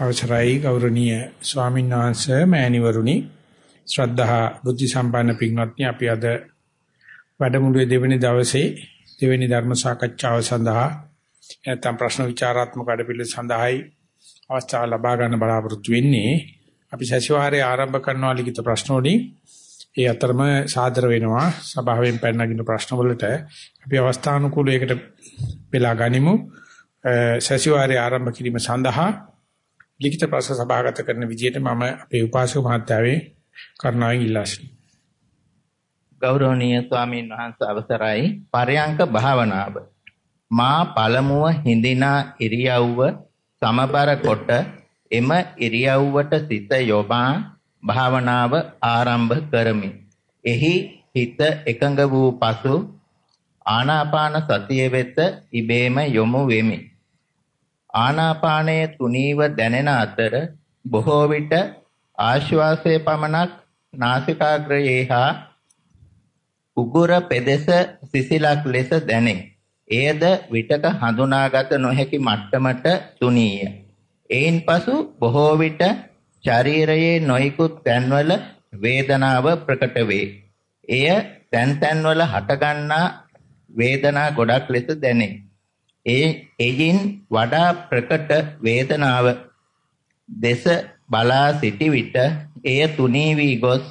අවසරයි ගෞරවනීය ස්වාමීන් වහන්සේ මෑණිවරුනි. ශ්‍රද්ධා බුද්ධ සම්පන්න පින්වත්නි අපි අද වැඩමුළුවේ දෙවෙනි දවසේ දෙවෙනි ධර්ම සාකච්ඡාව සඳහා නැත්නම් ප්‍රශ්න විචාරාත්මක වැඩපිළිවෙල සඳහායි අවස්ථාව ලබා ගන්න බලාපොරොත්තු වෙන්නේ. අපි සැසිවාරයේ ආරම්භ කරනවා ලිඛිත ප්‍රශ්න වලින්. ඒ අතරම සාදර වෙනවා සභාවෙන් පැනනගින ප්‍රශ්න වලට. අපි අවස්ථානුකූලව ඒකට වෙලා ගනිමු. සැසිවාරයේ ආරම්භ කිරීම සඳහා ලිඛිත ප්‍රශ්න සභාගත කරන විදිහට මම අපේ උපාසක මහත්තයාගේ කරුණාවෙන් ඉල්ලා සිටිනවා. ගෞරවනීය ස්වාමීන් වහන්සේ අවසරයි පරයන්ක භාවනාව මා පළමුව හිඳිනා ඉරියව්ව සමබර කොට එම ඉරියව්වට සිත යොමා භාවනාව ආරම්භ කරමි. එහි හිත එකඟ වූ පසු ආනාපාන සතිය වෙත ඉබේම යොමු වෙමි. ආනාපානයේ තුනීව දැනෙන අතර බොහෝ විට ආශ්වාසයේ පමණක් නාසිකාග්‍රයේ හා උගුර පෙදෙස සිසිලක් ලෙස දැනේ. එයද විටක හඳුනාගත නොහැකි මට්ටමට තුනීය. එයින් පසු බොහෝ විට ශරීරයේ නොයිකුත් තැන්වල වේදනාව ප්‍රකට වේ. එය තැන් තැන්වල හටගන්නා වේදනා ගොඩක් ලෙස දැනේ. ඒ එයින් වඩා ප්‍රකට වේදනාව දෙස බලා සිටි විට එය තුනී වී ගොස්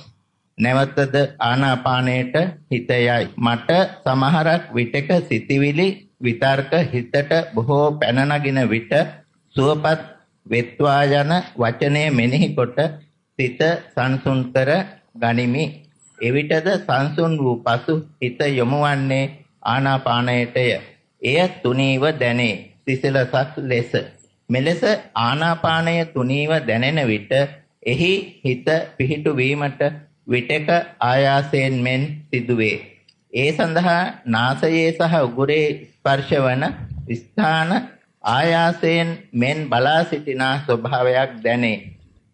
නැවතද ආනාපානයට හිත යයි. මට සමහරක් විටක සිටිවිලි විතර්ක හිතට බොහෝ පැන නගින විට සුවපත් වෙත්වා යන වචනය මෙනෙහි කොට සිත සංසුන් කර ගනිමි. එවිටද සංසුන් වූ පසු හිත යොමුවන්නේ ආනාපානයටය. එය තුනීව දැනේ සිසිලසක් ලෙස. මෙලෙස ආනාපානය තුනීව දැනෙන විට එහි හිත පිහිටු වීමට විටක ආයාසයෙන් මෙන් සිදුවේ. ඒ සඳහා නාසයේ සහ උගුරේ ස්පර්ශවන ස්ථාන ආයාසයෙන් මෙන් බලා සිටිනා ස්වභාවයක් දැනේ.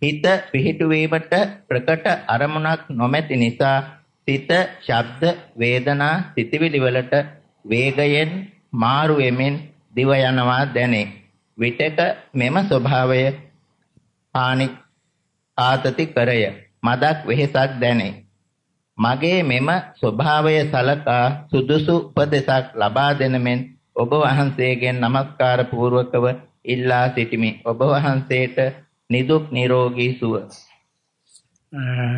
හිත පිහිටු වීමට ප්‍රකට අරමුණක් නොමැති නිසා සිත ශබ්ද වේදනා සිතිවිලි වලට වේගයෙන් මාරු වෙමින් දිව යනවා දැනේ. විටක මෙම ස්වභාවය හානි ආතති කරය. මදක් වෙහෙසක් දැනේ. මගේ මෙම ස්වභාවය සලකා සුදුසු උපදෙසක් ලබා දෙන මෙන් ඔබ වහන්සේගෙන් নমස්කාර පූර්වකව ඉල්ලා සිටිමි. ඔබ වහන්සේට නිදුක් නිරෝගී සුව.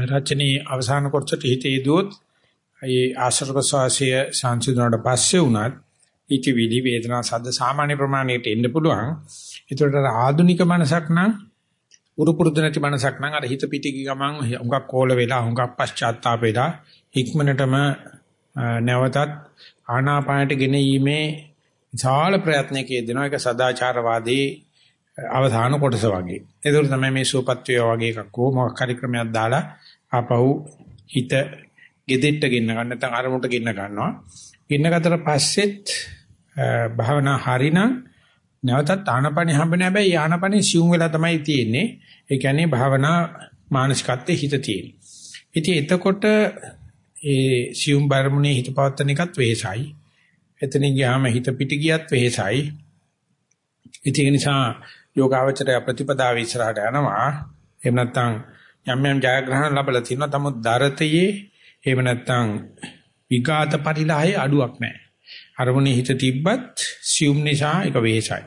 රචනී අවසාන කොටසට හිතේ දුවොත් ඒ ආශ්‍රව ශාසය සංසිඳුණාට පස්සේ උනත් ඉතිවිලි වේදනා සද්ද සාමාන්‍ය ප්‍රමාණයට එන්න පුළුවන්. ඒතරට ආධුනික මනසක් නම් උරුපුරුදු නැති මනසක් නම් අර හිත පිටිගි ගමන් හුඟක් කෝල වෙලා හුඟක් පශ්චාත්තාප වෙලා ඉක්මනටම නැවතත් ආනාපානයට ගෙනීමේ විශාල ප්‍රයත්නයක යෙදෙනවා ඒක සදාචාරවාදී අවධාන කොටස වගේ. ඒක තමයි මේ සූපත්වය වගේ එකක් හෝ මොකක් හරි ක්‍රමයක් දාලා ආපහු හිත ගෙදෙට්ට ගෙන්න ගන්න නැත්නම් අරමුණට ගෙන්න ගන්නවා. ගෙන්න ගතට පස්සෙත් භාවනා හරිනම් නැවතත් ආනපනෙ හම්බෙන්නේ හැබැයි ආනපනෙ සිවුම් වෙලා තමයි තියෙන්නේ. ඒ කියන්නේ භාවනා මානසිකත්වයේ හිත තියෙන්නේ. ඉතින් එතකොට ඒ සියුම් බරමුණේ හිත පවත්තන එකත් වෙහසයි. එතනින් ගියාම හිත පිට ගියත් වෙහසයි. ඉතින් ඒ නිසා යෝගාවචරය ප්‍රතිපදාව ඉස්සරහට යනවා. එහෙම නැත්නම් යම් යම් ජයග්‍රහණ ලැබලා තිනවා. තමුත් දරතයේ එහෙම නැත්නම් විඝාත පරිලාහයේ අඩුවක් නැහැ. අරමුණේ හිත තිබ්බත් සියුම් නිසා ඒක වෙහසයි.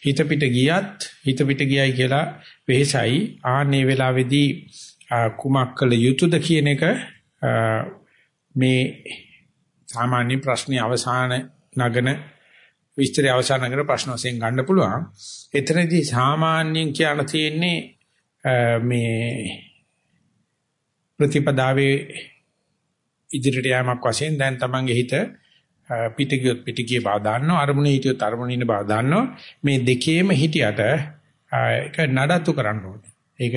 හිත පිට ගියත් හිත පිට ගියයි කියලා වෙහසයි. ආන්නේ වෙලාවේදී කුමක් කළ යුතුද කියන එක මේ සාමාන්‍ය ප්‍රශ්නේ අවසාන නගන විස්තරය අවසාන නගන ප්‍රශ්න වශයෙන් ගන්න පුළුවන්. එතනදී සාමාන්‍යයෙන් කියන්න තියෙන්නේ මේ ප්‍රතිපදාවේ ඉදිරියට යamak වශයෙන් දැන් තමන්ගේ හිත පිට ගියොත් පිට ගිය බව දන්නවා අරමුණේ හිටියොත් අරමුණේ ඉන්න බව දන්නවා මේ දෙකේම හිටියට ඒක නඩත්තු කරන්න ඕනේ. ඒක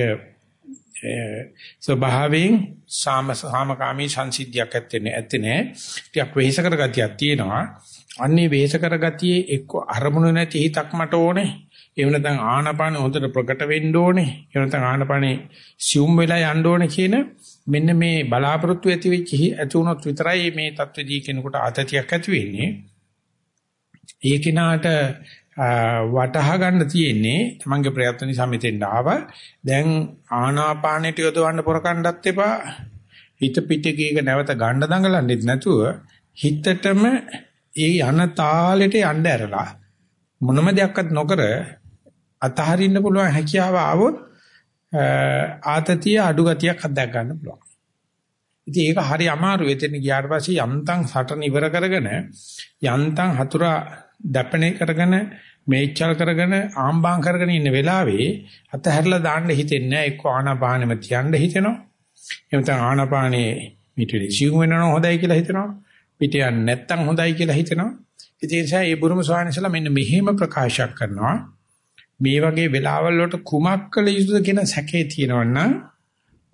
ස්වභාවයෙන් සාම සාමකාමී සංසිද්ධියක් ඇත්තේ නැත්තේ නෑ. ටිකක් වෙහෙස කරගතියක් තියෙනවා. අන්නේ වෙහෙස කරගතියේ එක්ක අරමුණු නැති හිතක් මට ඕනේ. එහෙම නැත්නම් ආනපාන හොඳට ප්‍රකට වෙන්න ඕනේ. එහෙම නැත්නම් ආනපානේ සිුම් වෙලා යන්න ඕනේ කියන මෙන්න මේ බලාපොරොත්තු ඇති වෙච්ච ඇති වුණොත් විතරයි මේ தත්වදී කෙනෙකුට ආතතියක් ඇති වෙන්නේ. ඒ කිනාට වටහා ගන්න තියෙන්නේ තමන්ගේ ප්‍රයත්න නිසා මෙතෙන්ට ආවා. දැන් ආනාපානෙට යොදවන්න පොරකණ්ඩත් එපා. හිත පිටිකේක නැවත ගණ්ඩ දඟලන්නෙත් නැතුව හිතටම ඒ යන තාලෙට යන්න ඇරලා මොනම දෙයක්වත් නොකර අතහරින්න පුළුවන් හැකියාව ආවොත් ආතතිය අඩු ගතියක් හදා ගන්න පුළුවන්. ඉතින් ඒක හරි අමාරු. එතන ගියාට පස්සේ යන්තම් සටන ඉවර කරගෙන යන්තම් හතුරා දැපණේ කරගෙන මේචල් කරගෙන ආම්බාම් කරගෙන ඉන්න වෙලාවේ අතහැරලා දාන්න හිතෙන්නේ නැහැ. එක්ක ආනාපානෙම තියන්න හිතෙනවා. එහෙම නැත්නම් ආනාපානේ මිටේ සිව් වෙනවනම් හොඳයි කියලා හිතනවා. පිට යන්නේ නැත්නම් හොඳයි කියලා හිතනවා. ඉතින් ඒ නිසා මේ බුරුම ස්වාමීන්සලා මෙන්න මෙහෙම ප්‍රකාශයක් කරනවා. මේ වගේ වෙලාවල් වලට කුමක් කළ යුතුද කියන සැකේ තියෙනවනම්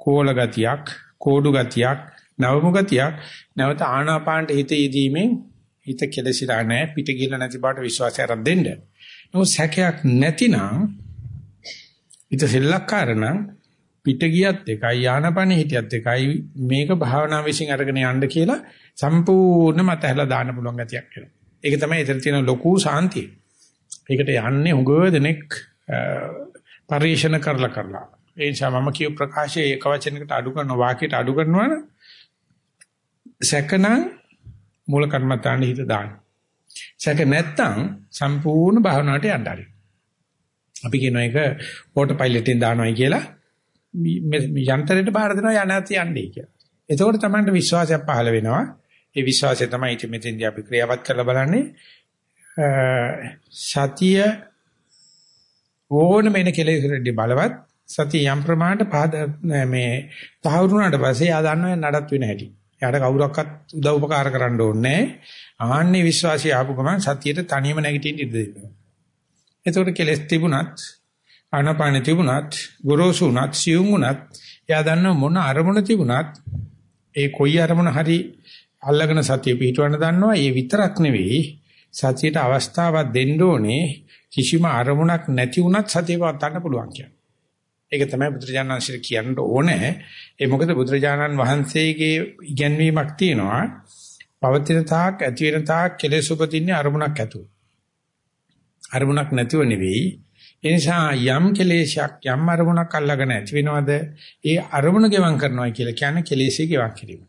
කෝල ගතියක්, කෝඩු ගතියක්, නවමු ගතියක් නැවත ආනාපානට හිත යෙදීමෙන් හිත කෙලසිලා නැහැ පිට ගිහලා නැති බවට විශ්වාසය අරන් දෙන්න. නමුත් සැකයක් නැතිනම් හිත සෙල්ලක්කාර නම් පිට ගියත් එකයි ආනාපානෙ හිටියත් එකයි මේක භාවනා විශ්ින් අරගෙන යන්න කියලා සම්පූර්ණම අතහැලා දාන්න පුළුවන් ගතියක් වෙනවා. ඒක තමයි එතන තියෙන ලොකු සාන්තිය. ඒකට යන්නේ හුඟව දෙනෙක් පරිශන කරලා කරලා. ඒ නිසා මම කියු ප්‍රකාශයේ එක වචනයකට අඩු කරන වාක්‍යයට අඩු කරනවා නම් සැකනම් මූල කර්මත්තාන හිත දාන්න. සැක නැත්තම් සම්පූර්ණ භාවනාවට යන්න හරි. අපි කියන එක ඕටෝ පයිලට් එකෙන් දානවායි කියලා යන්ත්‍රයට බාර දෙනවා යනාත් යන්නේ කියලා. එතකොට තමයි විශ්වාසයක් පහළ වෙනවා. ඒ විශ්වාසය තමයි ඉතින් මෙතෙන්දී අපි ක්‍රියාවත් කරලා බලන්නේ. සතිය ඕනම එන කෙලෙසෙදී බලවත් සතිය යම් ප්‍රමාණයට පාද මේ තහවුරුනාට පස්සේ ආ දන්නවා නඩත් වෙන හැටි. එයාට කවුරක්වත් උදව් උපකාර කරන්න ඕනේ ආන්නේ විශ්වාසය ආපු ගමන් සතියට තනියම නැගිටින්න ඉඩ දෙනවා. එතකොට කෙලස් තිබුණත් ආනපාන තිබුණත් ගොරෝසු උනත් සියුම් උනත් එයා දන්නව මොන අරමුණ තිබුණත් ඒ කොයි අරමුණ හරි අල්ලගෙන සතිය පිටවන්න දන්නවා. ඒ විතරක් නෙවෙයි සතියට අවස්ථාවක් දෙන්න ඕනේ කිසිම අරමුණක් නැති වුණත් සතිය පවත්වන්න පුළුවන් කියන්නේ. ඒක තමයි බුදුරජාණන් වහන්සේ කියන්න ඕනේ. ඒ මොකද බුදුරජාණන් වහන්සේගේ ඉගැන්වීමක් තියෙනවා. පවතින තාක් ඇති වෙන තාක් කෙලෙස් උපදින්නේ අරමුණක් ඇතුව. අරමුණක් නැතිව නෙවෙයි. ඒ නිසා යම් කෙලෙසයක් යම් අරමුණක් අල්ලගෙන ඇති වෙනවද? ඒ අරමුණ ගෙවම් කරනවා කියලා කියන්නේ කෙලෙසේ ගෙවක් කිරීම.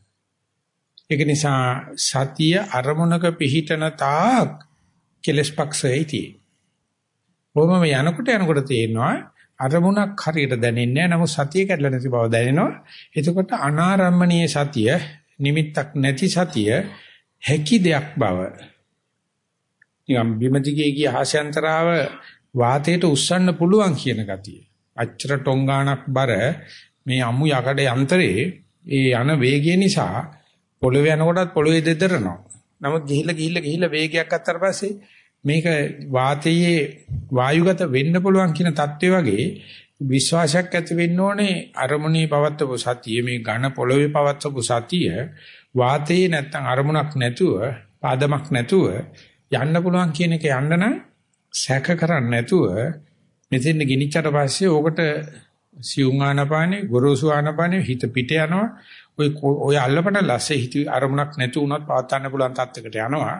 ඒක නිසා සතිය අරමුණක පිහිටන තාක් කෙලස් පක්ෂයේදී. කොහොමම යනකොට යනකොට තේරෙනවා අරමුණක් හරියට දැනෙන්නේ නැහැ. නමුත් සතිය කැඩලා නැති බව දැනෙනවා. එතකොට අනාරම්මණීය සතිය, නිමිත්තක් නැති සතිය හැකි දෙයක් බව. නිකම් බිමදිගේ ගිය හාස්‍යන්තරාව වාතයට උස්සන්න පුළුවන් කියන ගතිය. අච්චර ටොංගානක් බර මේ අමු යකඩ යන්ත්‍රයේ ඒ යන වේගය නිසා පොළවේ යනකොටත් පොළවේ දෙදරනවා. නමුත් ගිහිල්ලා ගිහිල්ලා ගිහිල්ලා වේගයක් අත්තර පස්සේ මේක වාතයේ වායුගත වෙන්න පුළුවන් කියන தත්ත්වය වගේ විශ්වාසයක් ඇති වෙන්න ඕනේ අරමුණේ පවත්වපු සතිය මේ ඝන පොළවේ පවත්වපු සතිය වාතයේ නැත්තම් අරමුණක් නැතුව පාදමක් නැතුව යන්න පුළුවන් කියන එක යන්න නම් සැක කරන්නේ නැතුව මෙතෙන් ගිනිච්චට පස්සේ ඕකට සියුම් ආනපානේ ගොරෝසු ආනපානේ හිත පිට යනවා ඔය ඔය අල්ලපන ලස්සේ හිත අරමුණක් නැති වුණත් පවත් ගන්න පුළුවන් තත්යකට යනවා.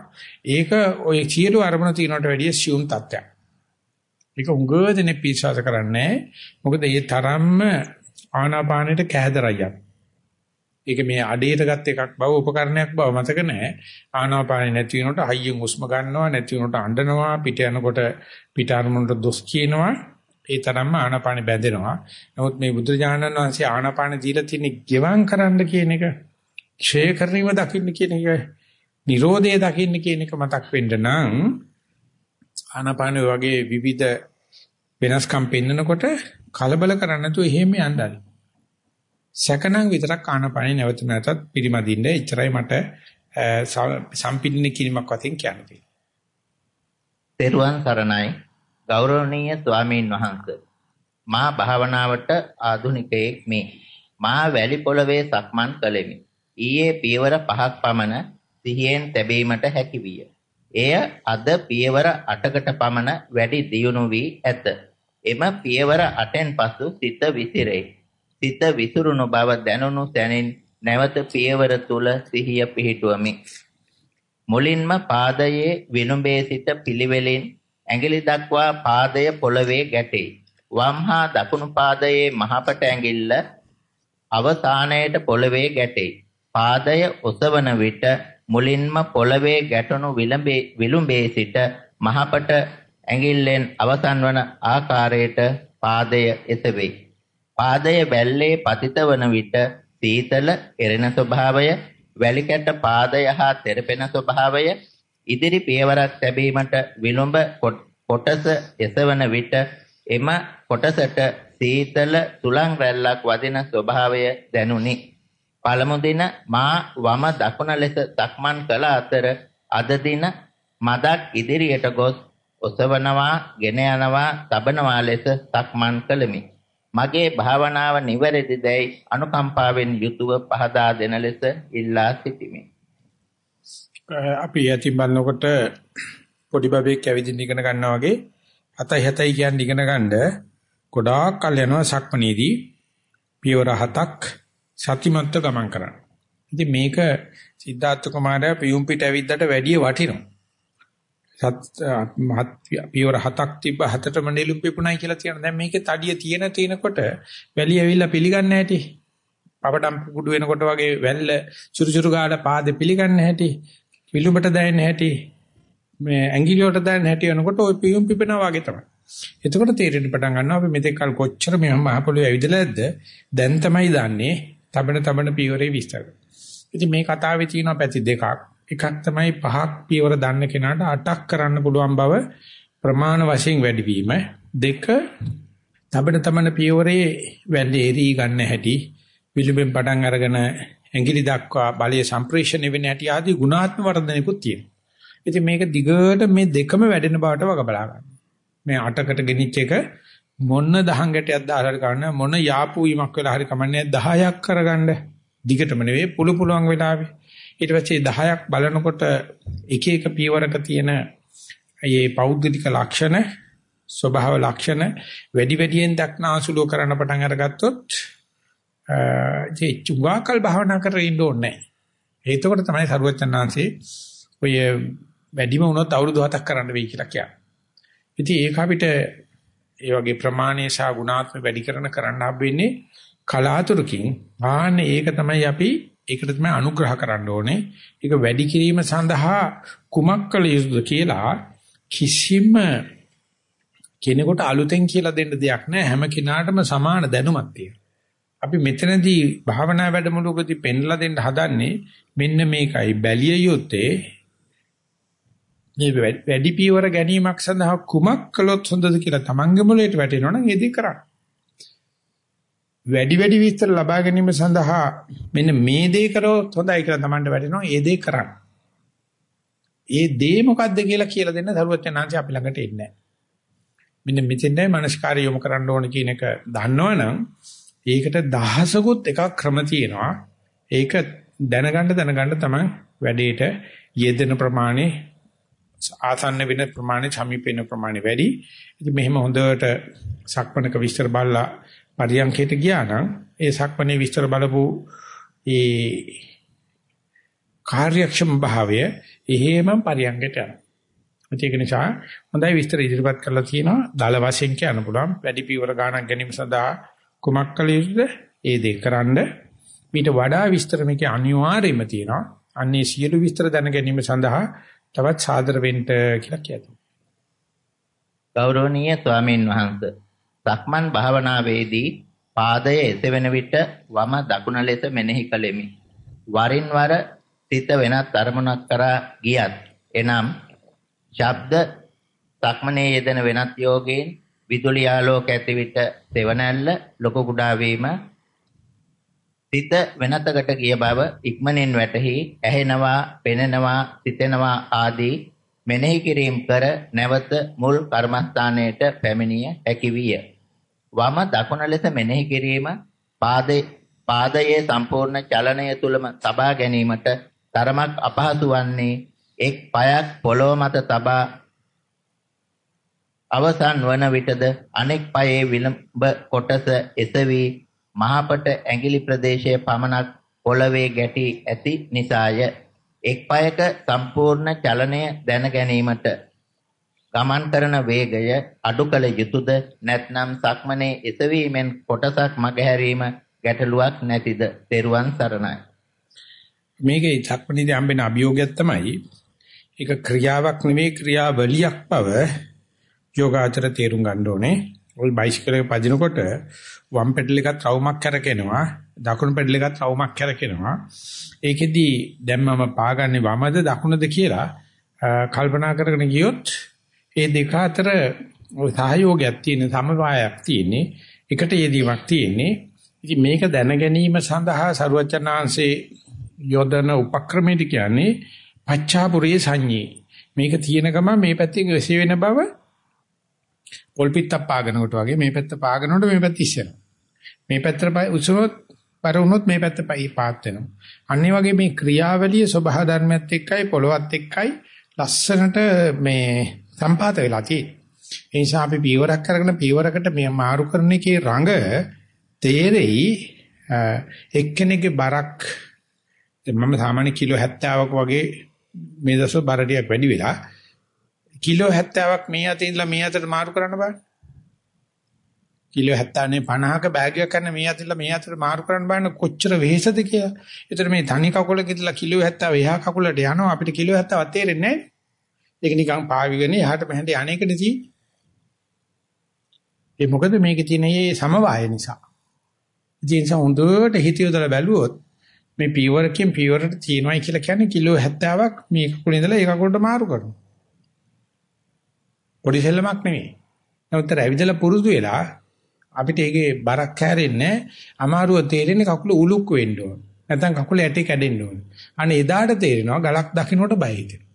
ඒක ඔය සියලු අරමුණ තියනට වැඩිය සියුම් තත්යක්. ඒක උගදෙනේ පිස්සාස කරන්නේ. මොකද ඒ තරම්ම ආනාපානෙට කැදරයියක්. ඒක මේ අඩේට ගත් එකක් බව උපකරණයක් බව මතක නැහැ. ආනාපානෙ නැති වෙනකොට හයියෙන් හුස්ම ගන්නවා නැති වෙනකොට අඬනවා පිට යනකොට පිට අරමුණට දොස් කියනවා ඒ තරම්ම ආනාපානෙ බැඳෙනවා. නමුත් මේ බුදුරජාණන් වහන්සේ ආනාපාන දීලා තියෙන ගෙවම් කරන්න කියන එක, ක්ෂය කරණීම දකින්න කියන එක, Nirodhe දකින්න කියන එක මතක් වෙන්න නම් ආනාපාන වගේ විවිධ වෙනස්කම් පෙන්නකොට කලබල කරන්නේ නැතුව එහෙම යන්නයි. සැකනම් විතරක් ආනාපානෙ නැවත නැවතත් පිරිමදින්න එච්චරයි මට සම්පින්න කිරීමක් වශයෙන් කියන්න තියෙන්නේ. තෙරුවන් සරණයි ගෞරවනීය ස්වාමීන් වහන්ස. මා භාවනාවට ආධුනිකයෙක් මේ. මා වැලි පොළවේ සක්මන් කළෙමි. ඊයේ පියවර පහක් පමණ සිහියෙන් තැබීමට හැකි විය. එය අද පියවර 8කට පමණ වැඩි දියුණු වී ඇත. එම පියවර 8න් පසු සිත විසිරේ. සිත විසිරුණු බව දැනුණු සැනින් නැවත පියවර තුල සිහිය පිහිටුවමි. මුලින්ම පාදයේ විනුඹේ සිට පිළිවෙලින් ඇඟිලි දක්වා පාදය පොළවේ ගැටේ. වම් හා දකුණු පාදයේ මහපට ඇඟිල්ල අවසානයේට පොළවේ ගැටේ. පාදය ඔසවන විට මුලින්ම පොළවේ ගැටුණු විලුඹේ සිට මහපට ඇඟිල්ලෙන් අවසන් වන ආකාරයට පාදය එසවේ. පාදය වැල්ලේ පතිත වන විට සීතල එරෙන ස්වභාවය, වැලි කැට පාදය හා තෙරපෙන ස්වභාවය, ඉදිරි පියවරක් තැබීමට විලුඹ කොටස එසවන විට එම කොටසට සීතල සුළං රැල්ලක් වදින ස්වභාවය දැනුනි. පළමු දින මා වම දකුණ ලෙස සක්මන් කළ අතර අද දින මදක් ඉදිරියට ගොස් ඔසවනවා, ගෙන යනවා, තබනවා ලෙස සක්මන් කළෙමි. මගේ භාවනාව නිවැරදිදැයි අනුකම්පාවෙන් යුතුව පහදා දෙන ලෙස ඉල්ලා සිටිමි. අපි යතිම් බලනකොට පොඩි බබෙක් ඇවිදින්න ඉගෙන ගන්නවා වගේ අතයි හතයි කියන්නේ ඉගෙන ගන්න ගොඩාක් කල් යනවා සක්මනේදී පියවර හතක් සතිමත්ව ගමන් කරන්න. ඉතින් මේක සිද්ධාර්ථ කුමාරයා පියුම් පිට ඇවිද්දට වැඩිය වටිනවා. සත් පියවර හතක් තිබ්බ හතටම නෙළුම් පිපුණයි කියලා කියන දැන් මේකේ තඩිය තියෙන තිනකොට වැලි ඇවිල්ලා පිළිගන්නේ නැහැටි. පපඩම් කුඩු වෙනකොට වගේ වැල්ල චුරුචුරු ගාඩ පාදේ පිළිගන්නේ නැහැටි. විලුඹට දැනෙන්නේ නැහැටි. මේ ඇඟිලි වලට දැනෙන්නේ නැහැටි වෙනකොට ওই පියුම් පිපෙනවා වගේ තමයි. එතකොට තේරෙන්න පටන් ගන්නවා අපි මෙතෙක් කල් කොච්චර මෙහම මහ පොළොවේ ඇවිදලා ඇද්ද දැන් තමයි දන්නේ තබන තබන පියවරේ විස්තර. ඉතින් මේ කතාවේ තියෙන පැති දෙකක්. එකක් තමයි පහක් පියවර දන්න කෙනාට අටක් කරන්න පුළුවන් බව ප්‍රමාණ වශයෙන් වැඩිවීම. දෙක තබන තබන පියවරේ වැල්ලේ එරී ගන්න හැටි විලුඹෙන් පටන් අරගෙන ඇඟිලි දක්වා බලය සම්ප්‍රේෂණය වෙන හැටි ආදී ගුණාත්මක වර්ධනයකුත් තියෙනවා. ඉතින් මේක දිගට මේ දෙකම වැඩෙන බවට වග බලා ගන්න. මේ අටකට ගෙනිච්ච එක මොන දහං ගැටයක් දාලා ගන්න මොන යාපු වීමක් වෙලා හරි කමන්නේ 10ක් කරගන්න. දිගටම නෙවෙයි පුළු පුළුවන් වෙලාවේ. ඊට පස්සේ 10ක් බලනකොට එක එක පියවරක තියෙන මේ පෞද්ගලික ලක්ෂණ ස්වභාව ලක්ෂණ වැඩි වැඩියෙන් දක්නාසුලුව කරන්න පටන් අරගත්තොත් ඒ චුගාකල් භාවනා කරගෙන ඉන්න ඕනේ නැහැ. ඒතකොට තමයි සරුවචනාංශේ ඔය වැඩිම වුණොත් අවුරුදු 7ක් කරන්න වෙයි කියලා කියන්නේ. ඉතින් ඒක අපිට ඒ වගේ ප්‍රමාණයේ සා ගුණාත්මක වැඩි කරන කරන්න හම්බෙන්නේ කලාතුරකින්. ආන්න ඒක තමයි අපි ඒකට තමයි අනුග්‍රහ කරන්න ඕනේ. ඒක වැඩි කිරීම සඳහා කුමක් කළ යුතුද කියලා කිසිම කෙනෙකුට අලුතෙන් කියලා දෙන්න දෙයක් නැහැ. හැම කෙනාටම සමාන දැනුමක් තියෙනවා. අපි මෙතනදී භාවනා වැඩමුළුවකදී පෙන්ලා දෙන්න හදන්නේ මෙන්න මේකයි බැලිය යුත්තේ මේ වැඩි පියවර ගැනීමක් සඳහා කුමක් කළොත් හොඳද කියලා තමන්ගේ මොලේට වැටෙනවනම් ඒ දේ කරන්න. වැඩි වැඩි විස්තර ලබා ගැනීම සඳහා මෙන්න මේ දේ කරොත් හොඳයි කියලා තමන්ට වැටෙනවා ඒ දේ කරන්න. ඒ දේ මොකද්ද කියලා කියලා දෙන්න සරුවචනාංශي අපි ළඟට එන්නේ නැහැ. මෙන්න මෙතෙන්දයි මනස්කාරය යොමු කරන්න ඕන කියන එක දන්නවනම් ඒකට දහසකුත් එකක් ක්‍රම තියෙනවා. ඒක දැනගන්න දැනගන්න තමයි වැඩේට යෙදෙන ප්‍රමාණය ආසන්න වෙන ප්‍රමාණය සමීප වෙන ප්‍රමාණය වැඩි. ඉතින් මෙහෙම හොඳට සක්මණක විස්තර බලලා පරියන්කයට ගියා නම් ඒ සක්මණේ විස්තර බලපු ඒ කාර්යක්ෂම භාවය එහෙම පරියන්කයට යනවා. ඒක නිසා හොඳයි විස්තර ඉදිරිපත් කරලා තියෙනවා. දල වශයෙන් කියන්න පුළුවන්. වැඩි පියවර ගණනක් ගැනීම සඳහා කුමක් කළ යුතුද? ඒ දේ කරන්න. ඊට වඩා විස්තර මේකේ අනිවාර්යයෙන්ම තියෙනවා. අන්නේ සියලු විස්තර දැන ගැනීම සඳහා තවත් සාදර වෙන්න කියලා කියනවා. ගෞරවනීය ස්වාමීන් වහන්සේ සක්මන් භාවනාවේදී පාදය එසවෙන විට වම දකුණ ලෙස මෙනෙහි කළෙමි. වරින් වර සිත වෙනත් අරමුණක් කරා ගියත් එනම් ශබ්ද සක්මනේ යෙදෙන වෙනත් යෝගයෙන් විදුලි ආලෝක ඇති විට සෙවණැල්ල ලොකු කුඩා වීම සිත වෙනතකට ගිය බව ඉක්මනින් වැටහි ඇහෙනවා පෙනෙනවා සිතෙනවා ආදී මෙනෙහි කිරීම කර නැවත මුල් කර්මස්ථානයට පැමිණිය හැකි විය. වම දකුණ ලෙස මෙනෙහි කිරීම පාදයේ පාදයේ සම්පූර්ණ චලනය තුලම තබා ගැනීමට තරමක් අපහසු වන්නේ එක් පායක් පොළොව මත තබා අවසන් වන විටද අනෙක් පායේ විලම්භ කොටස එසවි මහපට ඇඟිලි ප්‍රදේශයේ පමණක් පොළවේ ගැටි ඇති නිසාය එක් පායක සම්පූර්ණ චලනය දැන ගැනීමට ගමන් කරන වේගය අඩු කළ යුතුයද නැත්නම් සක්මනේ එසවීමෙන් කොටසක් මගහැරීම ගැටලුවක් නැතිද? තෙරුවන් සරණයි. මේකේ සක්මනේදී හම්බෙන අභියෝගයක් තමයි ඒක ක්‍රියාවක් නෙවෙයි ක්‍රියාවලියක් බව යෝගාචර තේරුම් ගන්න ඕනේ. ওই බයිසිකල් එක පදිනකොට වම් පෙඩල් එකත් රවුමක් කරකිනවා, දකුණු පෙඩල් එකත් රවුමක් කරකිනවා. ඒකෙදි දැන් මම පාගන්නේ වමද දකුණද කියලා කල්පනා කරගෙන ගියොත් ඒ දෙක අතර සහයෝගයක් තියෙන සමவாயයක් තියෙන්නේ. එකට යෙදීමක් තියෙන්නේ. ඉතින් මේක දැන ගැනීම සඳහා සරුවචනාංශේ යොදන උපක්‍රමයේදී කියන්නේ පච්චාපුරේ සංඤේ මේක තියෙන ගම මේ පැත්තෙන් වෙසෙ වෙන බව පොල් පිටක් පාගනකොට වගේ මේ පැත්ත පාගනකොට මේ පැත්ත ඉස්සෙනවා මේ පැත්තට උසුනොත් පර වුණොත් මේ පැත්ත පයි පාත් වෙනවා අනිත් වගේ මේ ක්‍රියාවලිය ස්වභාව ධර්මයත් එක්කයි පොළවත් එක්කයි ලස්සනට මේ සම්පාත වෙලා තියෙන්නේ. ඒ නිසා අපි පීවරක් කරගෙන පීවරකට මේ මාරු කරන එකේ රඟ තේරෙයි එක්කෙනෙක්ගේ බරක් මම සාමාන්‍ය කිලෝ 70ක වගේ මේ දවස්වල බර ටිකක් වැඩි වෙලා කිලෝ 70ක් මේ අතින් ඉඳලා මේ අතට මාරු කරන්න බෑ. කිලෝ 70නේ 50ක බෑග් එකක් ගන්න මේ අතින්ලා මේ අතට මාරු කරන්න බෑන කොච්චර වෙහෙසද කියලා. ඒතර මේ තනි කකුලක ඉඳලා කිලෝ 70 එහා කකුලට යනවා අපිට කිලෝ 70ක් තේරෙන්නේ නැහැ. ඒක නිකන් පාවිගෙන එහාට මෙහාට අනේකටදී. ඒ මොකද මේකේ තියෙන මේ සමவாய නිසා. ඒ නිසා හොඳට හිත යොදලා බැලුවොත් මේ පීවරකින් පීවරට තියෙනවයි කියලා කියන්නේ කිලෝ 70ක් මේ කකුලේ ඉඳලා ඒ කකුලට මාරු කරනවා. පොඩි සෙල්ලමක් නෙවෙයි. නමුත් ඇවිදලා පුරුදු වෙලා අපිට ඒකේ බරක් හැරෙන්නේ අමාරුව තේරෙන්නේ කකුල උලුක් වෙන්න ඕන. නැත්නම් කකුල ඇටේ කැඩෙන්න ඕන. අනේ එදාට තේරෙනවා ගලක් දකින්නට බය හිතෙනවා.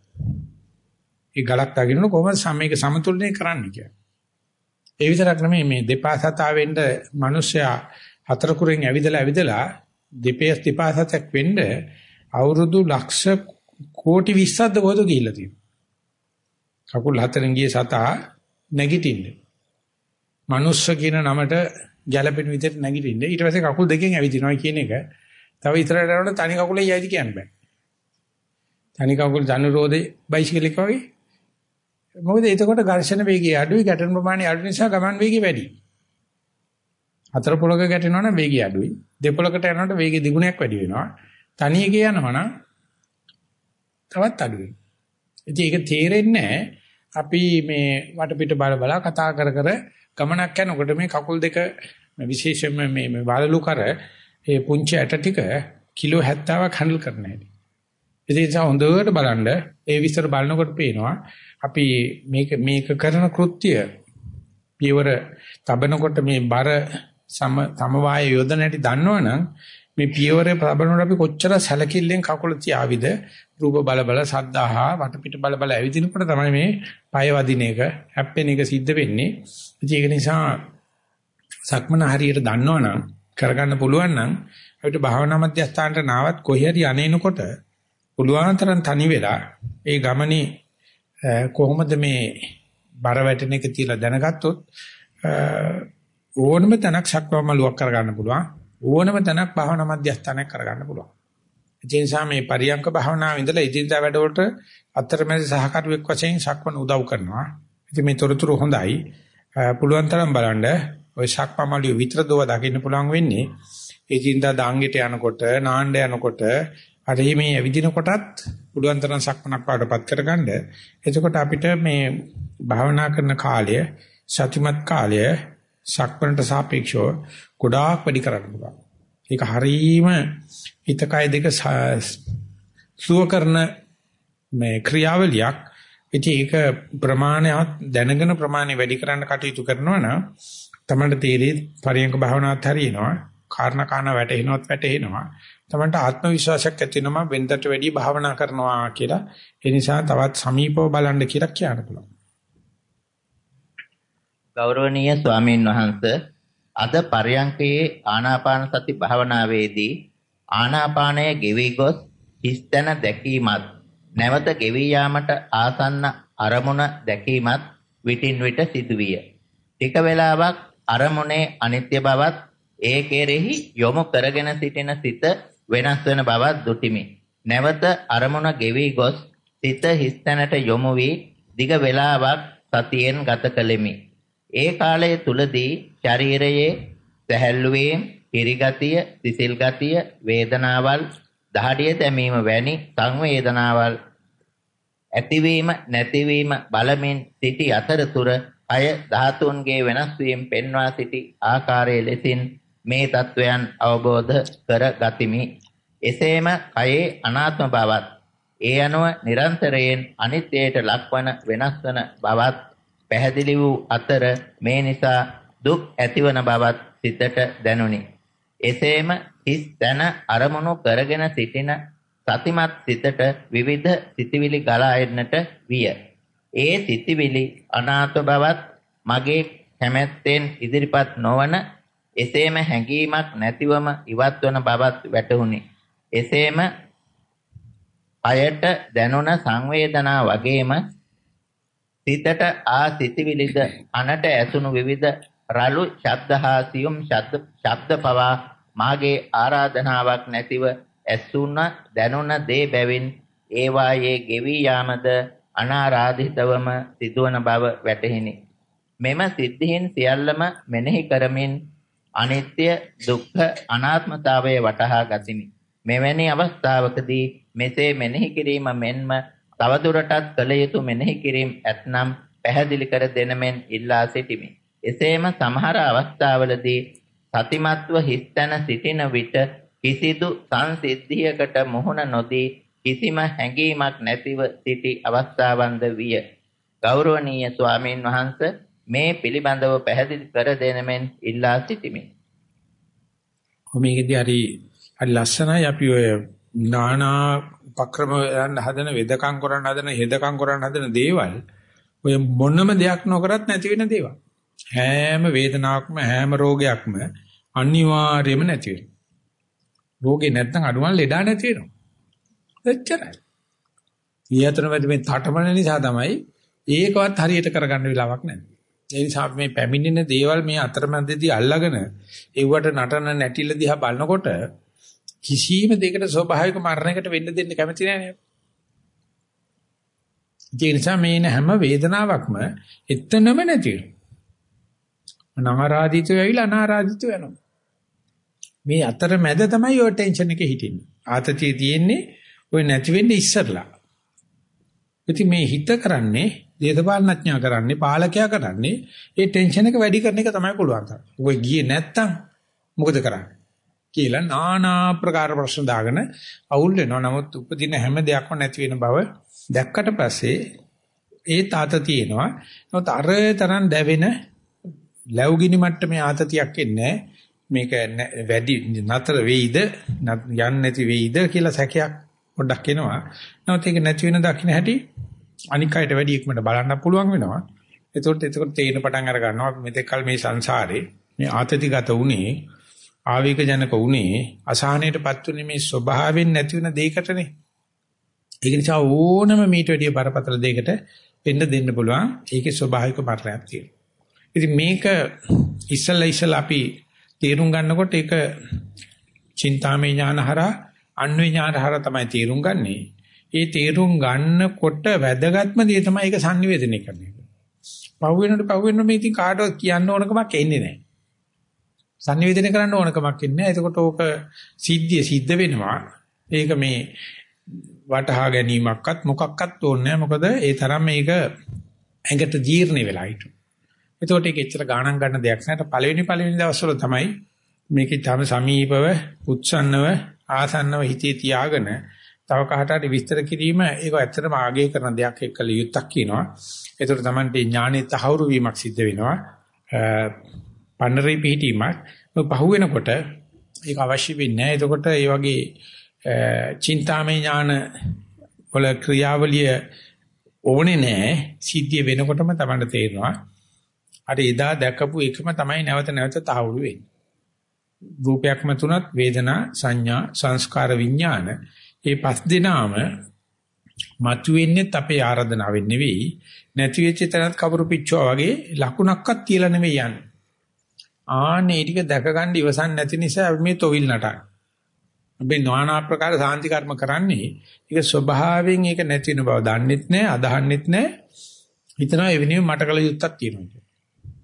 ඒ ගලක් දකින්නකොට කොහොමද සමේක සමතුලනය කරන්න කියලා. ඒ විතරක් නෙමෙයි මේ දෙපා සතාවෙන්න මිනිස්සයා හතර කුරෙන් ඇවිදලා ඇවිදලා දෙපේ දෙපා සතක් වෙන්න අවුරුදු ලක්ෂ කෝටි 20ක්ද කොහොද ගිහිල්ලා තියෙන්නේ. කකුල් හතරෙන් ගිය සතා නැගිටින්නේ. මනුස්ස කියන නමට ගැළපෙන විදිහට නැගිටින්න. ඊට පස්සේ කකුල් දෙකෙන් ඇවිදිනවා කියන එක තව ඉතරට යනකොට තනි කකුලේ යයිද කියන්න බෑ. තනි කකුල් ධනුරෝධේ බයිසිකල් එක වගේ. මොකද එතකොට ඝර්ෂණ වේගය අඩුයි ගැටෙන ප්‍රමාණය අඩු නිසා ගමන් වේගය වැඩි. හතර පොලක ගැටෙනවා නම් වේගය අඩුයි. දෙපොලකට යනකොට වේගය දිගුණයක් වැඩි වෙනවා. තනිය ගිය යනවා නම් තවත් අඩුයි. ඉතින් ඒක තේරෙන්නේ අපි මේ වටපිට බල බල කතා කර කර ගමනක් යනකොට මේ කකුල් දෙක විශේෂයෙන්ම මේ මේ වලලු කර ඒ පුංචි ඇට ටික කිලෝ 70ක් හැන්ඩල් කරන්න හැටි. ඒ නිසා හොඳට බලන්න ඒ විස්තර බලනකොට පේනවා අපි මේක මේක කරන කෘත්‍ය පියවර තබනකොට මේ බර සම සමவாய යොදන හැටි දන්නවනම් මේ පියවරේ තබනකොට අපි කොච්චර සැලකිල්ලෙන් කකුල තියාවිද රූප බල බල සද්දාහා වටපිට බල බල ඇවිදිනකොට තමයි මේ පය වදින එක හැප්පෙන එක සිද්ධ වෙන්නේ. ඒක නිසා සක්මන හරියට දන්නවනම් කරගන්න පුළුවන් නම් අපිට භාවනා මධ්‍යස්ථානට නාවත් කොහේ හරි අනේනකොට පුළුවන් තරම් තනි වෙලා ඒ ගමනේ කොහොමද මේ බර වැටෙන එක තියලා දැනගත්තොත් ඕනම තැනක් සක්වමලුවක් කරගන්න පුළුවන් ඕනම තැනක් භාවනා මධ්‍යස්ථානයක් කරගන්න පුළුවන්. ඒ නිසා මේ පරියංක භාවනාව ඉඳලා ඉදින්දා වැඩවලට අතරමැද සහකාරුවෙක් වශයෙන් සක්වන උදව් කරනවා. ඉතින් මේ තොරතුරු හොඳයි. පුළුවන් තරම් බලන්න. ওই සක්මමලිය විතර දව දකින්න පුළුවන් වෙන්නේ. ඉදින්දා දාංගෙට යනකොට නාණ්ඩ යනකොට අර මේ ඇවිදින කොටත් පුළුවන් තරම් සක්මනක් පාඩපත් කරගන්න. එතකොට අපිට මේ භාවනා කරන කාලය සතිමත් කාලය සක්මනට සාපේක්ෂව ගොඩාක් වැඩි කරන්න පුළුවන්. ඒක හරීම හිතකය දෙක සුව කරන මේ ක්‍රියාවලියක්. ඉතින් ඒක ප්‍රමාණයක් දැනගෙන ප්‍රමාණය වැඩි කරන්න කටයුතු කරනවා නම් තමයි තේරෙයි පරියංග භාවනාවත් හරියනවා. කාරණා කාන වැටෙනවත් වැටෙනවා. තමන්ට ආත්ම විශ්වාසයක් ඇති වෙනවා වෙනදට වැඩිය භාවනා කරනවා කියලා. ඒ නිසා තවත් සමීපව බලන්න කියලා කියන්න පුළුවන්. ගෞරවනීය ස්වාමීන් වහන්ස අද පරයන්කයේ ආනාපාන සති භාවනාවේදී ආනාපානය ගෙවි ගොස් හිස්තන දැකීමත් නැවත ගෙවි යාමට ආසන්න අරමුණ දැකීමත් විටින් විට සිදුවිය. ටික වේලාවක් අරමුණේ අනිත්‍ය බවත් ඒ කෙරෙහි යොමු කරගෙන සිටින සිත වෙනස් වෙන බවක් දුටිමි. නැවත අරමුණ ගෙවි ගොස් සිත හිස්තැනට යොමු වී දිග වේලාවක් සතියෙන් ගත කළෙමි. ඒ කාලය තුලදී ශරීරයේ සැහැල්ලුවීම්, පිරිගතිය, සිසිල් ගතිය, වේදනාවල්, දහඩිය දැමීම වැනි සංවේදනාවල් ඇතිවීම නැතිවීම බලමින් සිටි අතරතුර අය ධාතුන්ගේ වෙනස් වීම පෙන්වා සිටි ආකාරයේ ලෙසින් මේ தත්වයන් අවබෝධ කර ගතිමි. එසේම කයේ අනාත්ම බවත් ඒ අනුව නිරන්තරයෙන් අනිත්‍යයට ලක්වන වෙනස් වන බවත් පැහැදිලි වූ අතර මේ නිසා දුක් ඇතිවන බවත් සිතට දැනුනි. එසේම හිස් තන අරමුණු කරගෙන සිටින සතිමත් සිතට විවිධ සිතිවිලි ගලා එන්නට විය. ඒ සිතිවිලි අනාත්ම බවත් මගේ කැමැත්තෙන් ඉදිරිපත් නොවන එසේම හැඟීමක් නැතිවම ඉවත්වන බවත් වැටහුණි. එසේම අයට දැනුණ සංවේදනා වගේම සිතට ආ සිතිවිලිද අනට ඇසුණු විවිධ රළු ශබ්ද හා සියුම් ශබ්ද ශබ්ද පවා මාගේ ආරාධනාවක් නැතිව ඇසුණ දැනුණ දේ බැවින් ඒවායේ ගෙවි යාමද අනාරාධිතවම සිදුවන බව වැටහිනි. මෙම සිද්ධීන් සියල්ලම මෙනෙහි කරමින් අනිත්‍ය දුක්ඛ අනාත්මතාවය වටහා ගතිමි. මෙවැනි අවස්ථාවකදී මෙසේ මෙනෙහි කිරීම මෙන්ම තවදුරටත් කළ යුතු මෙනෙහි කිරීම ඇතනම් පැහැදිලි කර දෙන මෙන් ඉල්ලා සිටිමි. එසේම සමහර අවස්ථාවලදී සතිමත්ව හිස්තැන සිටින විට කිසිදු සංසිද්ධියකට මුහුණ නොදී කිසිම හැඟීමක් නැතිව සිටි අවස්ථාවන්ද විය. ගෞරවනීය ස්වාමීන් වහන්ස මේ පිළිබඳව පැහැදිලි කර දෙන මෙන් ඉල්ලා සිටිමි. මේකෙදී හරි හරි ලස්සනයි අපි ඔය නානා උපක්‍රම යන හදන වෙදකම් කරන්න හදන හෙදකම් කරන්න හදන දේවල් ඔය මොනම දෙයක් නොකරත් නැති වෙන දේවල්. හැම වේදනාවක්ම හැම රෝගයක්ම අනිවාර්යයෙන්ම නැති වෙනවා. රෝගේ නැත්නම් අඩුවන් ලෙඩා නැති වෙනවා. එච්චරයි. ඊයතන වැඩි මේ තටමන නිසා තමයි ඒකවත් හරියට කරගන්න වෙලාවක් නැහැ. ඒ නිසා මේ පැමිණෙන දේවල් මේ අතරමැදදී අල්ලගෙන ඒවට නටන නැටිල දිහා බලනකොට කිසියම් දෙයකට ස්වභාවික මරණයකට වෙන්න දෙන්න කැමති නැහැ නේද? ඒ නිසා මේ හැම වේදනාවක්ම එතනම නැති වෙනවා. අනාරාධිතව ඇවිල්ලා අනාරාධිතව යනවා. මේ අතර මැද තමයි ඔය ටෙන්ෂන් එක හිටින්නේ. ආතතිය තියෙන්නේ ඔය නැති වෙන්නේ ඉස්සරලා. ඉතින් මේ හිත කරන්නේ දේශපාලනඥයා කරන්නේ පාලකයා කරන්නේ ඒ ටෙන්ෂන් එක වැඩි කරන එක තමයි පුළුවන් තරම්. ඔය ගියේ නැත්තම් මොකද කරන්නේ? කියලා নানা ප්‍රකාර ප්‍රශ්න දාගෙන අවුල් වෙනවා. නමුත් උපදින හැම දෙයක්ම නැති වෙන බව දැක්කට පස්සේ ඒ තාත තියෙනවා. නමුත් අර තරම් දැවෙන ලැබුගිනි මට්ටමේ ආතතියක් එන්නේ මේක වැඩි නතර වෙයිද යන්නේ නැති වෙයිද කියලා සැකයක් පොඩ්ඩක් එනවා. නමුත් ඒක නැති වෙන දකින්න හැටි අනික් අයට වැඩි ඉක්මනට බලන්න පුළුවන් වෙනවා. එතකොට එතකොට තේින පටන් අර ගන්නවා මෙතෙක් කල මේ සංසාරේ මේ ආතතිගත උනේ ආවේග ජනක උනේ අසහනයටපත් උනේ මේ ස්වභාවයෙන් නැති වෙන දෙයකටනේ. ඒක නිසා ඕනම මීට වැඩිය බරපතල දෙයකට වෙන්න දෙන්න පුළුවන්. ඒකේ ස්වභාවික මරණයක් තියෙනවා. ඉතින් මේක ඉස්සලා ඉස්සලා අපි තේරුම් ගන්නකොට ඒක චින්තාමය ඥානහරා අන්වේ ඥානහරා තමයි තේරුම් ගන්නෙ. ඒ තේරුම් ගන්නකොට වැදගත්ම දේ තමයි ඒක sannivedanaya කරන එක. පහු වෙනකොට පහු වෙනකොට මේ ඉතින් කාටවත් කියන්න ඕනකමක් එන්නේ නැහැ. Sannivedanaya කරන්න ඕනකමක් එන්නේ නැහැ. එතකොට ඕක සිද්ධිය සිද්ධ වෙනවා. ඒක මේ වටහා ගැනීමක්වත් මොකක්වත් ඕනේ නැහැ. මොකද ඒ තරම් මේක ඇඟට ජීර්ණ වෙලා හිටු. එතකොට ඒක එච්චර ගාණක් ගන්න දෙයක් නැහැ. පළවෙනි පළවෙනි දවස්වල තමයි මේකේ තම සමීපව, උත්සන්නව, ආසන්නව හිතේ තියාගෙන තව කාට හරි විස්තර කිරීම ඒක ඇත්තටම ආගේ කරන දෙයක් එක්කල යුත්තක් කියනවා. ඒතර තමයි ඥානෙ තහවුරු වීමක් සිද්ධ වෙනවා. පන්නරේ පිහිටීමක්. පහු වෙනකොට ඒක අවශ්‍ය වෙන්නේ නැහැ. එතකොට ඒ වගේ චින්තාමය ඥාන වල ක්‍රියාවලිය ඕනේ නැහැ. සිද්ධිය වෙනකොටම තමයි තේරෙනවා. අර එදා දැකපු එකම තමයි නැවත නැවත තහවුරු වෙන්නේ. රූපයක්ම තුනත් වේදනා සංඥා සංස්කාර විඥාන මේ පස් දෙනාම මතුවෙන්නේත් අපේ ආරාධනාවෙන් නෙවෙයි නැති වෙච්ච තැනත් කවුරු පිච්චුවා වගේ ලකුණක්වත් තියලා නෙවෙයි යන්නේ. ආන්නේ ටික දැක ගන්න ඉවසන් නැති නිසා අපි මේ තොවිල් නටන. අපි নানা ආකාර සාන්ති කර්ම කරන්නේ ඒක ස්වභාවයෙන් ඒක නැති වෙන බව දන්නෙත් නැහැ අදහන්නෙත් නැහැ. හිතනවා ඒ වෙනුවෙන් මට කල යුත්තක් තියෙනවා කියලා.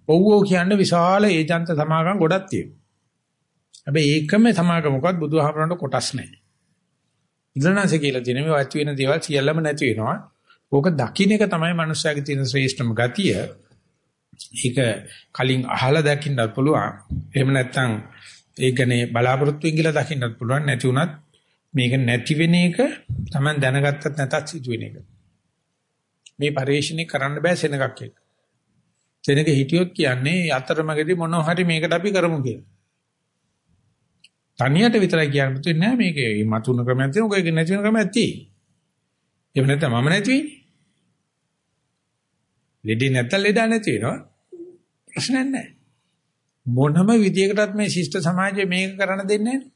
ඔව්වෝ කියන්නේ විශාල ඒජන්ත සමාගම් ගොඩක් තියෙනවා. හැබැයි ඒකම සමාගමකවත් බුදුහාමරන්ට කොටස් නැහැ. ඉන්ද්‍රනාසේ කියලා තියෙන මේ වත් වෙන දේවල් සියල්ලම නැති වෙනවා. ඕක දකින්න එක තමයි මනුස්සයාගේ තියෙන ශ්‍රේෂ්ඨම ගතිය. ඒක කලින් අහලා දකින්නත් පුළුවන්. එහෙම නැත්නම් ඒකනේ බලාපොරොත්තු වෙන් කියලා දකින්නත් පුළුවන්. නැති වුණත් මේක නැති වෙන එක Taman දැනගත්තත් නැතත් සිදු වෙන එක. මේ පරිශ්‍රණය කරන්න බෑ සෙනගක් එක. සෙනග හිටියොත් කියන්නේ අතරමඟදී මොනවා හරි මේකට අපි කරමු කියලා. තනියට විතරයි කියන්න පුතේ නෑ මේකේ මතුන ක්‍රමයක් තියෙනවා. ඔක නැති වෙන ක්‍රමයක් තියෙයි. එහෙම නැත්නම් මම නැති වෙන්නේ. ලෙඩේ නැත්තම් ලෙඩ නැති වෙනවා. ප්‍රශ්නයක් නැහැ. මොනම විදියකටත් මේ ශිෂ්ට සමාජය මේක කරන්න දෙන්නේ නැහැ.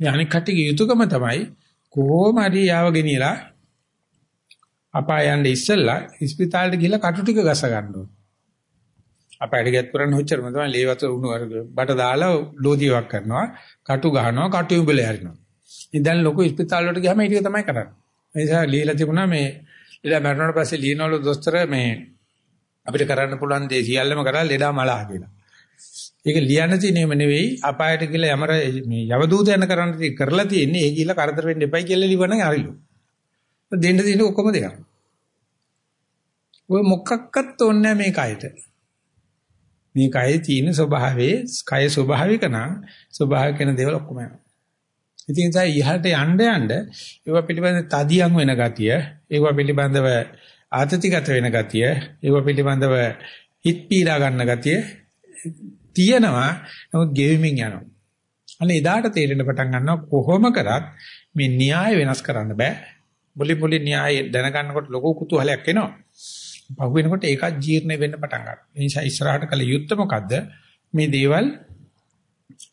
මේ අනික් කට්ටියගේ යුතුයකම තමයි කොහොම හරි යාව ගෙනියලා අපාය යන්න ඉස්සෙල්ලා ඉස්පිතාලෙට ගිහලා කටු ටික ගස ගන්න ඕන. අපායට ගියත් කරන්නේ ඔච්චරම තමයි ලේ වතුර උණු බට දාලා ලෝදියක් කරනවා කටු ගහනවා කටු උඹලේ හරිනවා. ඉතින් ලොකු ඉස්පිතාල වලට ගියාම ඒ ටික තමයි කරන්නේ. ඒ නිසා ලියලා තිබුණා මේ ඊළඟ මරණයට පස්සේ ලියනවලු දොස්තර මේ අපිට කරන්න පුළුවන් දේ සියල්ලම කරලා ලෙඩා මලා කියලා. ඒක ලියන්න තියෙනේම නෙවෙයි අපායට කියලා යමර මේ යව දූත යන කරන්න කරලා තියෙන්නේ ඒ කියලා කරදර වෙන්න එපයි කියලා ලිවන හරිලු. දෙන්න තියෙන ඔක්කොම දෙයක්. ඔය මොකක්වත් ඕනේ මේ කයට. මේ කයේ තියෙන ස්වභාවයේ කය ස්වභාවික නම් ස්වභාවික වෙන දේවල් ඔක්කොම යනවා. ඉතින් ඒ ඉහළට යන්න යන්න ඒවා පිළිබඳ තදියම් වෙන ගතිය, ඒවා පිළිබඳව ආතතිගත වෙන ගතිය, ඒවා පිළිබඳව හිත පීඩා ගන්න ගතිය තියෙනවා. නමුත් ගෙවිමින් යනවා. අනේ එදාට තේරෙන්න පටන් ගන්නවා කොහොම කරත් මේ න්‍යාය වෙනස් කරන්න බෑ. මුලි මුලි න්‍යාය දැනගන්නකොට ලොකු කුතුහලයක් එනවා. පහු වෙනකොට ඒකත් ජීර්ණ වෙන්න පටන් ගන්නවා. ඒ නිසා ඉස්සරහට කළ යුත්තේ මොකද්ද? මේ දේවල්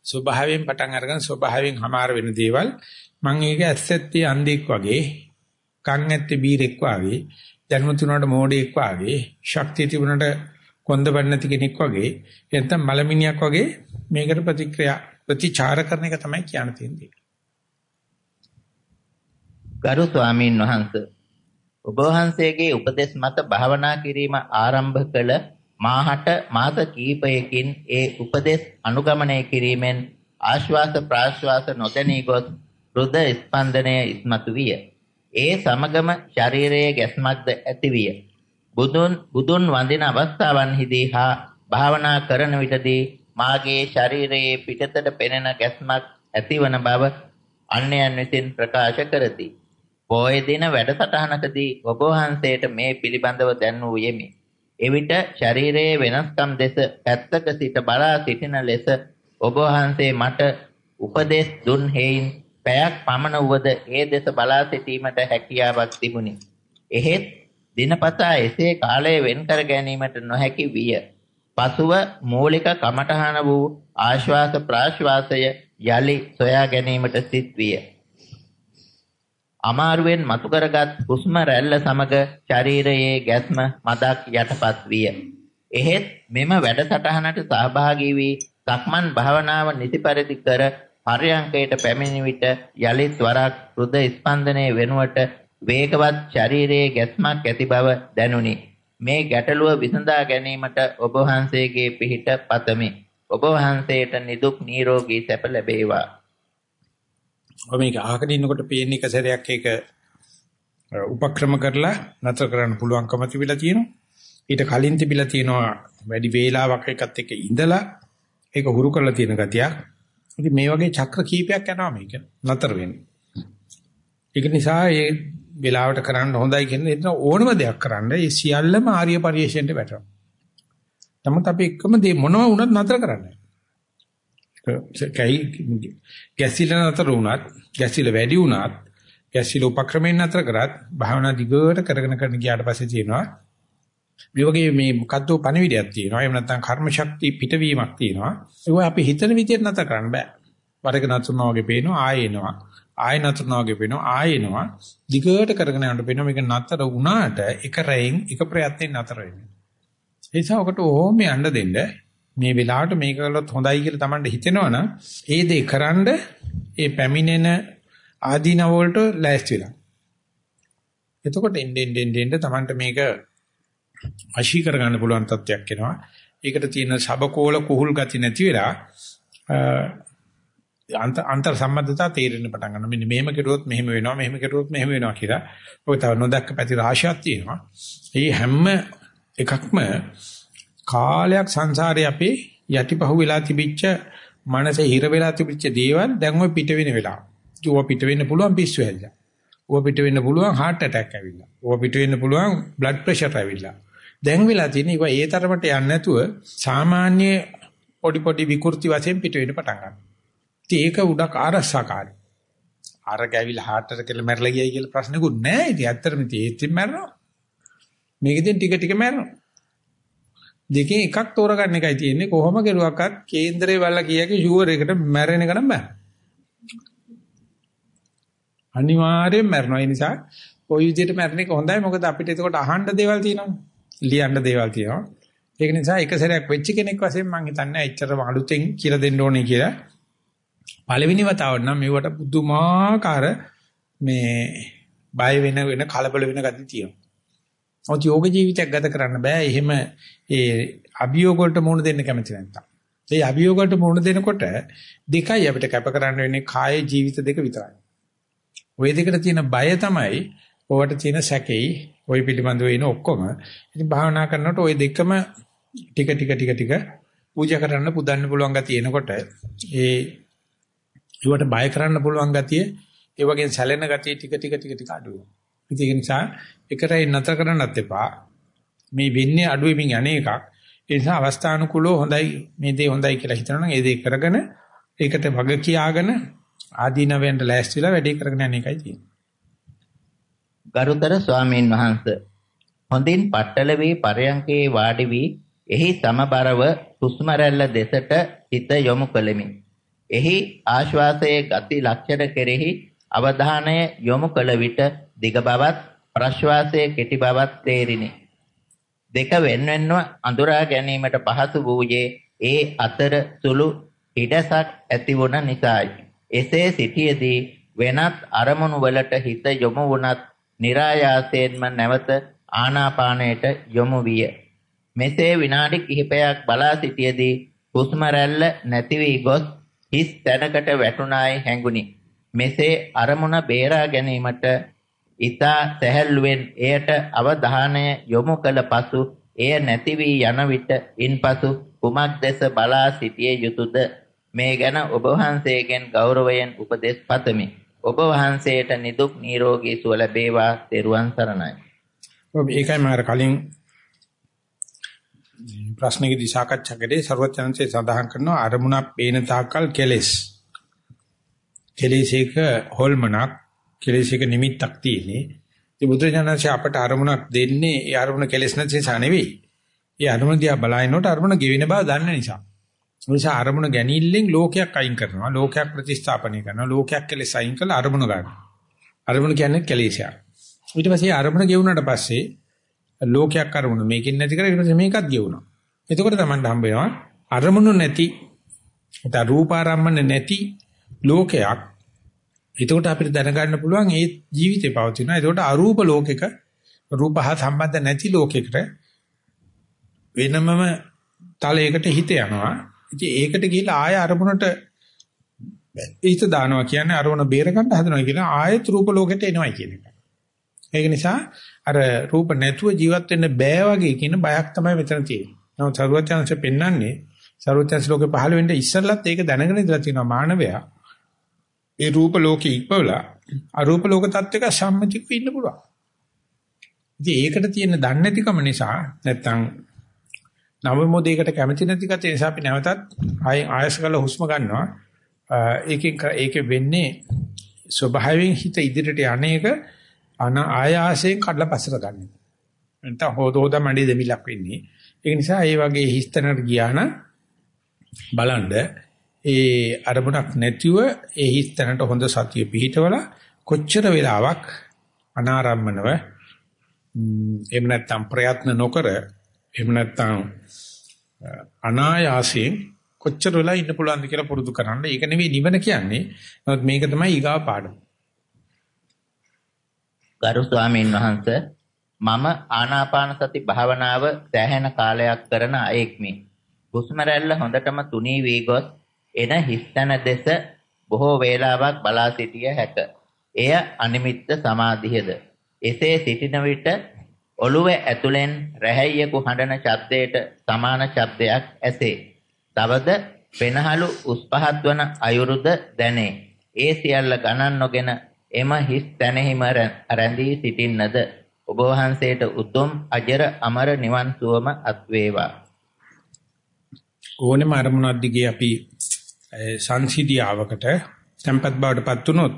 ස්වභාවයෙන් පටන් අරගෙන ස්වභාවයෙන් හමාර වෙන දේවල් මම ඒක ඇස්සෙත්තේ අන්ධෙක් වගේ කන් ඇත්තේ බීරෙක් වගේ දැනුම තුනට මෝඩෙක් වගේ ශක්තිය තිබුණට කොන්ද බන්නති කෙනෙක් වගේ නැත්නම් මලමිනියක් වගේ මේකට ප්‍රතික්‍රියා ප්‍රතිචාර කරන එක තමයි කියන්න තියෙන්නේ. ගරු ස්වාමීන් වහන්සේ ඔබ වහන්සේගේ උපදෙස් මත භාවනා කිරීම ආරම්භ කළ මාහට මාස කිහිපයකින් ඒ උපදෙස් අනුගමනය කිරීමෙන් ආශ්වාස ප්‍රාශ්වාස නොදැනී ගොස් හෘද ස්පන්දනය ඉස්මතු විය. ඒ සමගම ශරීරයේ ගැස්මක්ද ඇතිවිය. බුදුන් බුදුන් වඳින අවස්ථාවන්හිදී හා භාවනා කරන විටදී මාගේ ශරීරයේ පිටතට පෙනෙන ගැස්මක් ඇතිවන බව අන්‍යයන් විසින් ප්‍රකාශ කරති. පොය දින වැඩසටහනකදී ඔබ වහන්සේට මේ පිළිබඳව දැන්වූ යෙමි. එවිට ශරීරයේ වෙනස්කම් දෙස පැත්තක සිට බලා සිටින ලෙස ඔබ වහන්සේ මට උපදෙස් දුන් හේයින් පැයක් පමණ වුවද ඒ දෙස බලා සිටීමට හැකියාවක් තිබුණි. එහෙත් දිනපතා එසේ කාලය වෙන් කර ගැනීමට නොහැකි විය. පසුව මූලික කමඨහන වූ ආශ්වාස ප්‍රාශ්වාසය යලි සොයා ගැනීමට සිත් විය. අමාරුවෙන් මතු කරගත් හුස්ම රැල්ල සමග ශරීරයේ ගැස්ම මදක් යටපත් විය. එහෙත් මෙම වැඩසටහනට සහභාගී වී සක්මන් භාවනාව නිසි පරිදි කර පරයන්කයට පැමිණි විට යලිත් වරක් හෘද ස්පන්දනයේ වෙනුවට වේගවත් ශරීරයේ ගැස්මක් ඇති බව දැනුනි. මේ ගැටලුව විසඳා ගැනීමට ඔබ වහන්සේගේ පිහිට පතමි. ඔබ වහන්සේට නිදුක් නිරෝගී සැප ලැබේවා. ඔබ මේක අහගෙන ඉන්නකොට පේන එක සැරයක් ඒක උපක්‍රම කරලා නතර කරන්න පුළුවන්කම තිබිලා තියෙනවා. ඊට කලින් තිබිලා තියෙනවා වැඩි වේලාවක් එකත් එක්ක ඉඳලා ඒක හුරු කරලා තියෙන ගතියක්. ඉතින් මේ වගේ චක්‍ර කීපයක් යනවා මේක නතර වෙන්නේ. ඒක නිසා මේ වෙලාවට කරන්න හොඳයි කියන්නේ එතන ඕනම දෙයක් කරන්න ඒ සියල්ලම ආර්ය පරිශ්‍රයෙන්ට වැටෙනවා. නමුත් අපි එකම දේ මොනවා වුණත් නතර කරන්නේ. කයි ගැසිල නතර වුණත් ගැසිල වැඩි වුණත් ගැසිල උපක්‍රමයෙන් නතර කරත් භාවනා දිගට කරගෙන කරන ගියාට පස්සේ තියෙනවා මේ වගේ මේ මොකද්ද පණිවිඩයක් තියෙනවා. එහෙම නැත්නම් කර්ම ශක්තිය පිටවීමක් තියෙනවා. ඒක අපි හිතන විදිහට නතර කරන්න බෑ. වරක නතරනවා වගේ පේනවා ආයෙනවා. ආයෙ නතරනවා වගේ පේනවා ආයෙනවා. දිගට කරගෙන යනකොට පේනවා මේක නතර වුණාට එක රැයෙන් එක ප්‍රයත්නෙන් නතර වෙන්නේ ඒ නිසා ඔකට ඕම යන්න දෙන්න මේ වෙලාවට මේක කළොත් හොඳයි කියලා Tamanට හිතෙනවනම් ඒ දේ කරන්ඩ ඒ පැමිණෙන ආදීනව වලට ලෑස්ති වෙලා. එතකොට එන්නේ එන්නේ එන්නේ Tamanට මේක වශී කරගන්න පුළුවන් තත්යක් එනවා. ඒකට තියෙන සබකෝල කුහුල් ගති නැති වෙලා අන්තර් සම්බන්ධතා තේරෙන්න පටන් ගන්නවා. මෙන්න මෙහෙම කෙරුවොත් මෙහෙම වෙනවා, මෙහෙම කෙරුවොත් මෙහෙම වෙනවා කියලා. ඔය තව නොදැක්ක පැති රාශියක් තියෙනවා. මේ හැම එකක්ම කාලයක් සංසාරේ අපේ යටිපහුව වෙලා තිබිච්ච මනසේ හිර වෙලා තිබිච්ච දේවල් දැන් ඔය පිට වෙන වෙලාව. ඌව පිට වෙන්න පුළුවන් පිස්සු හැදිලා. ඌව පිට වෙන්න පුළුවන් heart attack ඇවිල්ලා. ඌව පිට වෙන්න පුළුවන් blood pressure ඇවිල්ලා. දැන් වෙලා තියෙන ඒවා ඒ තරමට යන්නේ නැතුව සාමාන්‍ය පොඩි පොඩි විකෘති වශයෙන් පිට වෙන්න පටන් ගන්නවා. ඉතින් ඒක උඩක් ආරස්සාකාරයි. අර ගැවිලා heart attack කියලා මැරලා ගියයි කියලා ප්‍රශ්නකුත් නැහැ. ඉතින් ඇත්තටම ඉතින් මැරෙනවා. මේකෙන් ටික ටික මැරෙනවා. දෙකෙන් එකක් තෝරගන්න එකයි තියෙන්නේ කොහොම කෙරුවක්වත් කේන්දරේ වල්ලා කියකි ෂුවර් එකට මැරෙන එක නම් බෑ. අනිවාර්යෙන් මැරෙනවා. ඒ නිසා ওই විදිහට මැරෙන එක හොඳයි. මොකද අපිට එතකොට අහන්න දේවල් තියෙනවා. ලියන්න දේවල් තියෙනවා. ඒක නිසා එක සැරයක් වෙච්ච කෙනෙක් වශයෙන් මම හිතන්නේ එච්චරම අලුතෙන් කියලා දෙන්න ඕනේ කියලා. පළවෙනි වතාවට නම් මෙවට පුදුමාකාර මේ බය වෙන වෙන කලබල වෙන ගතිය තියෙනවා. ඔත් යෝග ජීවිතයක් ගත කරන්න බෑ. එහෙම ඒ අභියෝග වලට මුහුණ දෙන්න කැමති නැත්තම්. ඒ අභියෝග වලට මුහුණ දෙනකොට දෙකයි අපිට කැප කරන්න වෙන්නේ කාය ජීවිත දෙක විතරයි. ওই දෙකට තියෙන බය තමයි ඔවට තියෙන සැකෙයි ওই පිළිබඳව එන ඔක්කොම. ඉතින් භාවනා කරනකොට ওই දෙකම ටික ටික ටික ටික පූජා කරන්න පුදන්න පුළුවන් ගතිය එනකොට ඒ ඒවට බය කරන්න පුළුවන් ගතිය ඒ වගේ සැලෙන ගතිය ටික ටික ටික ටික අඩු වෙනවා. ඒක නිසා එකරයි නතර කරන්නත් එපා. මේ වෙන්නේ අඩු වෙමින් යන්නේ එකක්. ඒ නිසා අවස්ථානුකූලව හොඳයි මේ දේ හොඳයි කියලා හිතනවා නම් ඒ දේ කරගෙන ඒකට වග කියාගෙන ආදීනවෙන්ට ලෑස්තිලා වැඩේ කරගෙන යන එකයි තියෙන්නේ. ගරුතර ස්වාමීන් වහන්ස හොඳින් පట్టල වී පරයන්කේ වාඩි වී එහි සමබරව හුස්ම රැල්ල දෙසට හිත යොමු කළෙමි. එහි ආශ්වාසයේ ගති ලක්ෂණ කෙරෙහි අවධානය යොමු කළ විට දිග බවත් ප්‍රශ්වාසයේ කෙටි බවත් තේරිනි. දෙක වෙන්වෙන්ව අඳුරා ගැනීමට පහසු වූයේ ඒ අතර සුළු හිඩසක් ඇති වුණ නිසායි. එසේ සිටියේදී වෙනත් අරමුණු වලට හිත යොමු වුණත් નિરાයාසයෙන්ම නැවත ආනාපානයට යොමු විය. මෙසේ විනාඩි කිහිපයක් බලා සිටියේදී හුස්ම රැල්ල නැති වී ගොස් හිස් තැනකට වැටුණායි හැඟුනි. මෙසේ අරමුණ බේරා ගැනීමට ඊතා සැහැල්ලුවෙන් එයට අවධානය යොමු කළ පසු එය නැති වී යන විට ඉන්පසු කුමක් දැස බලා සිටිය යුතුයද මේ ගැන ඔබ වහන්සේගෙන් ගෞරවයෙන් උපදෙස් පතමි. ඔබ වහන්සේට නිදුක් නිරෝගී සුව ලැබේවා. ත්වන් සරණයි. ඔබ ඒකයි මම කලින් ප්‍රශ්නයේදී සාකච්ඡා කරේ ਸਰවඥාන්සේ සඳහන් කරනවා අරමුණක් පේන තාක්කල් කෙලෙස්. කෙලෙස් එක හොල්මනක් කෙලෙස් එක නිමිත්තක් තියෙන්නේ. ඉතින් බුදුරජාණන්සේ අපට අරමුණක් දෙන්නේ ඒ අරමුණ කෙලෙස් නැති නිසා නෙවෙයි. ඒ අරමුණ දිහා බලනකොට අරමුණ ගෙවෙන බව දන්න නිසා. ඒ නිසා අරමුණ ගැනීමෙන් ලෝකයක් අයින් කරනවා. ලෝකයක් ප්‍රතිස්ථාපනය කරනවා. ලෝකයක් කෙලෙස් අයින් කරලා අරමුණ ගන්නවා. අරමුණ කියන්නේ කෙලෙසයක්. ඊට පස්සේ අරමුණ ගෙවුනට පස්සේ ලෝකයක් අරමුණ මේකෙන් නැති කරලා ඊට පස්සේ මේකත් ගෙවුනවා. එතකොට තමයි හම්බ වෙනවා අරමුණු නැති ඒ රූපාරම්මන නැති ලෝකයක් එතකොට අපිට දැනගන්න පුළුවන් ඒ ජීවිතේ පවතිනවා. එතකොට අරූප ලෝකෙක රූප හා සම්බන්ධ නැති ලෝකයකට වෙනමම තලයකට හිත යනවා. ඉතින් ඒකට ගිහිල්ලා ආය අරමුණට හිත දානවා කියන්නේ අරමුණ බේර ගන්න හදනවා කියලා ආයත් රූප ලෝකෙට එනවයි කියන එක. ඒක නිසා අර රූප නැතුව ජීවත් වෙන්න බෑ වගේ කියන බයක් තමයි මෙතන තියෙන්නේ. නමුත් සරුවචාන්සේ පෙන්වන්නේ සරුවචාන්ස් ලෝකේ පහළ වෙන්න ඉස්සෙල්ලත් ඒක දැනගෙන ඉඳලා තියෙනවා මානවයා. ඒ රූප ලෝකේ ඉක්පවලා අරූප ලෝක tattwයක සම්මතික ඉන්න පුළුවන්. ඉතින් ඒකට තියෙන දන්නේ නැතිකම නිසා නැත්තම් නවමෝදයකට කැමති නැති කතේ නිසා අපි නැවතත් ආය ආයස කළ හුස්ම ගන්නවා. ඒකෙන් ඒකෙ වෙන්නේ ස්වභාවයෙන් හිත ඉදිරියට යන්නේක අන ආයාසයෙන් කඩලා පස්සට ගන්න. නැත්නම් හොදෝද මඩි දෙමිලක් වෙන්නේ. ඒ නිසා මේ වගේ හිස්තැනකට ගියා නම් බලන්න ඒ අරමුණක් නැතිව ඒ හිස්තැනට හොඳ සතිය පිහිටවල කොච්චර වෙලාවක් අනාරම්මනව එහෙම නැත්නම් ප්‍රයත්න නොකර එහෙම නැත්නම් අනායාසයෙන් කොච්චර වෙලා ඉන්න පුළුවන්ද කියලා පුරුදු කරන්න. ඒක නෙවෙයි නිවන කියන්නේ. නමුත් මේක තමයි ඊගා පාඩම. ගරු ස්වාමීන් වහන්ස මම ආනාපාන සති භාවනාව සෑහෙන කාලයක් කරන අයෙක්මි. හුස්ම රැල්ල හොඳටම තුනී වී ගොස් එන හිස්තන දෙස බොහෝ වේලාවක් බලා සිටිය හැක. එය අනිමිත්ත සමාධියද. එසේ සිටින විට ඔළුවේ ඇතුලෙන් රැහැයියකු හඬන ශබ්දයට සමාන ශබ්දයක් ඇසේ. තවද පෙනහළු උස් පහත් වන අයුරුද දැනේ. ඒ සියල්ල ගණන් නොගෙන එම හිස් තැනෙහිම රැඳී සිටින්නද ඔබ වහන්සේට උතුම් අජර අමර නිවන් සුවම අත් වේවා. ඕනෙම අරමුණක් දිගේ අපි සංසිද්ධියාවකට tempat බවටපත් වුනොත්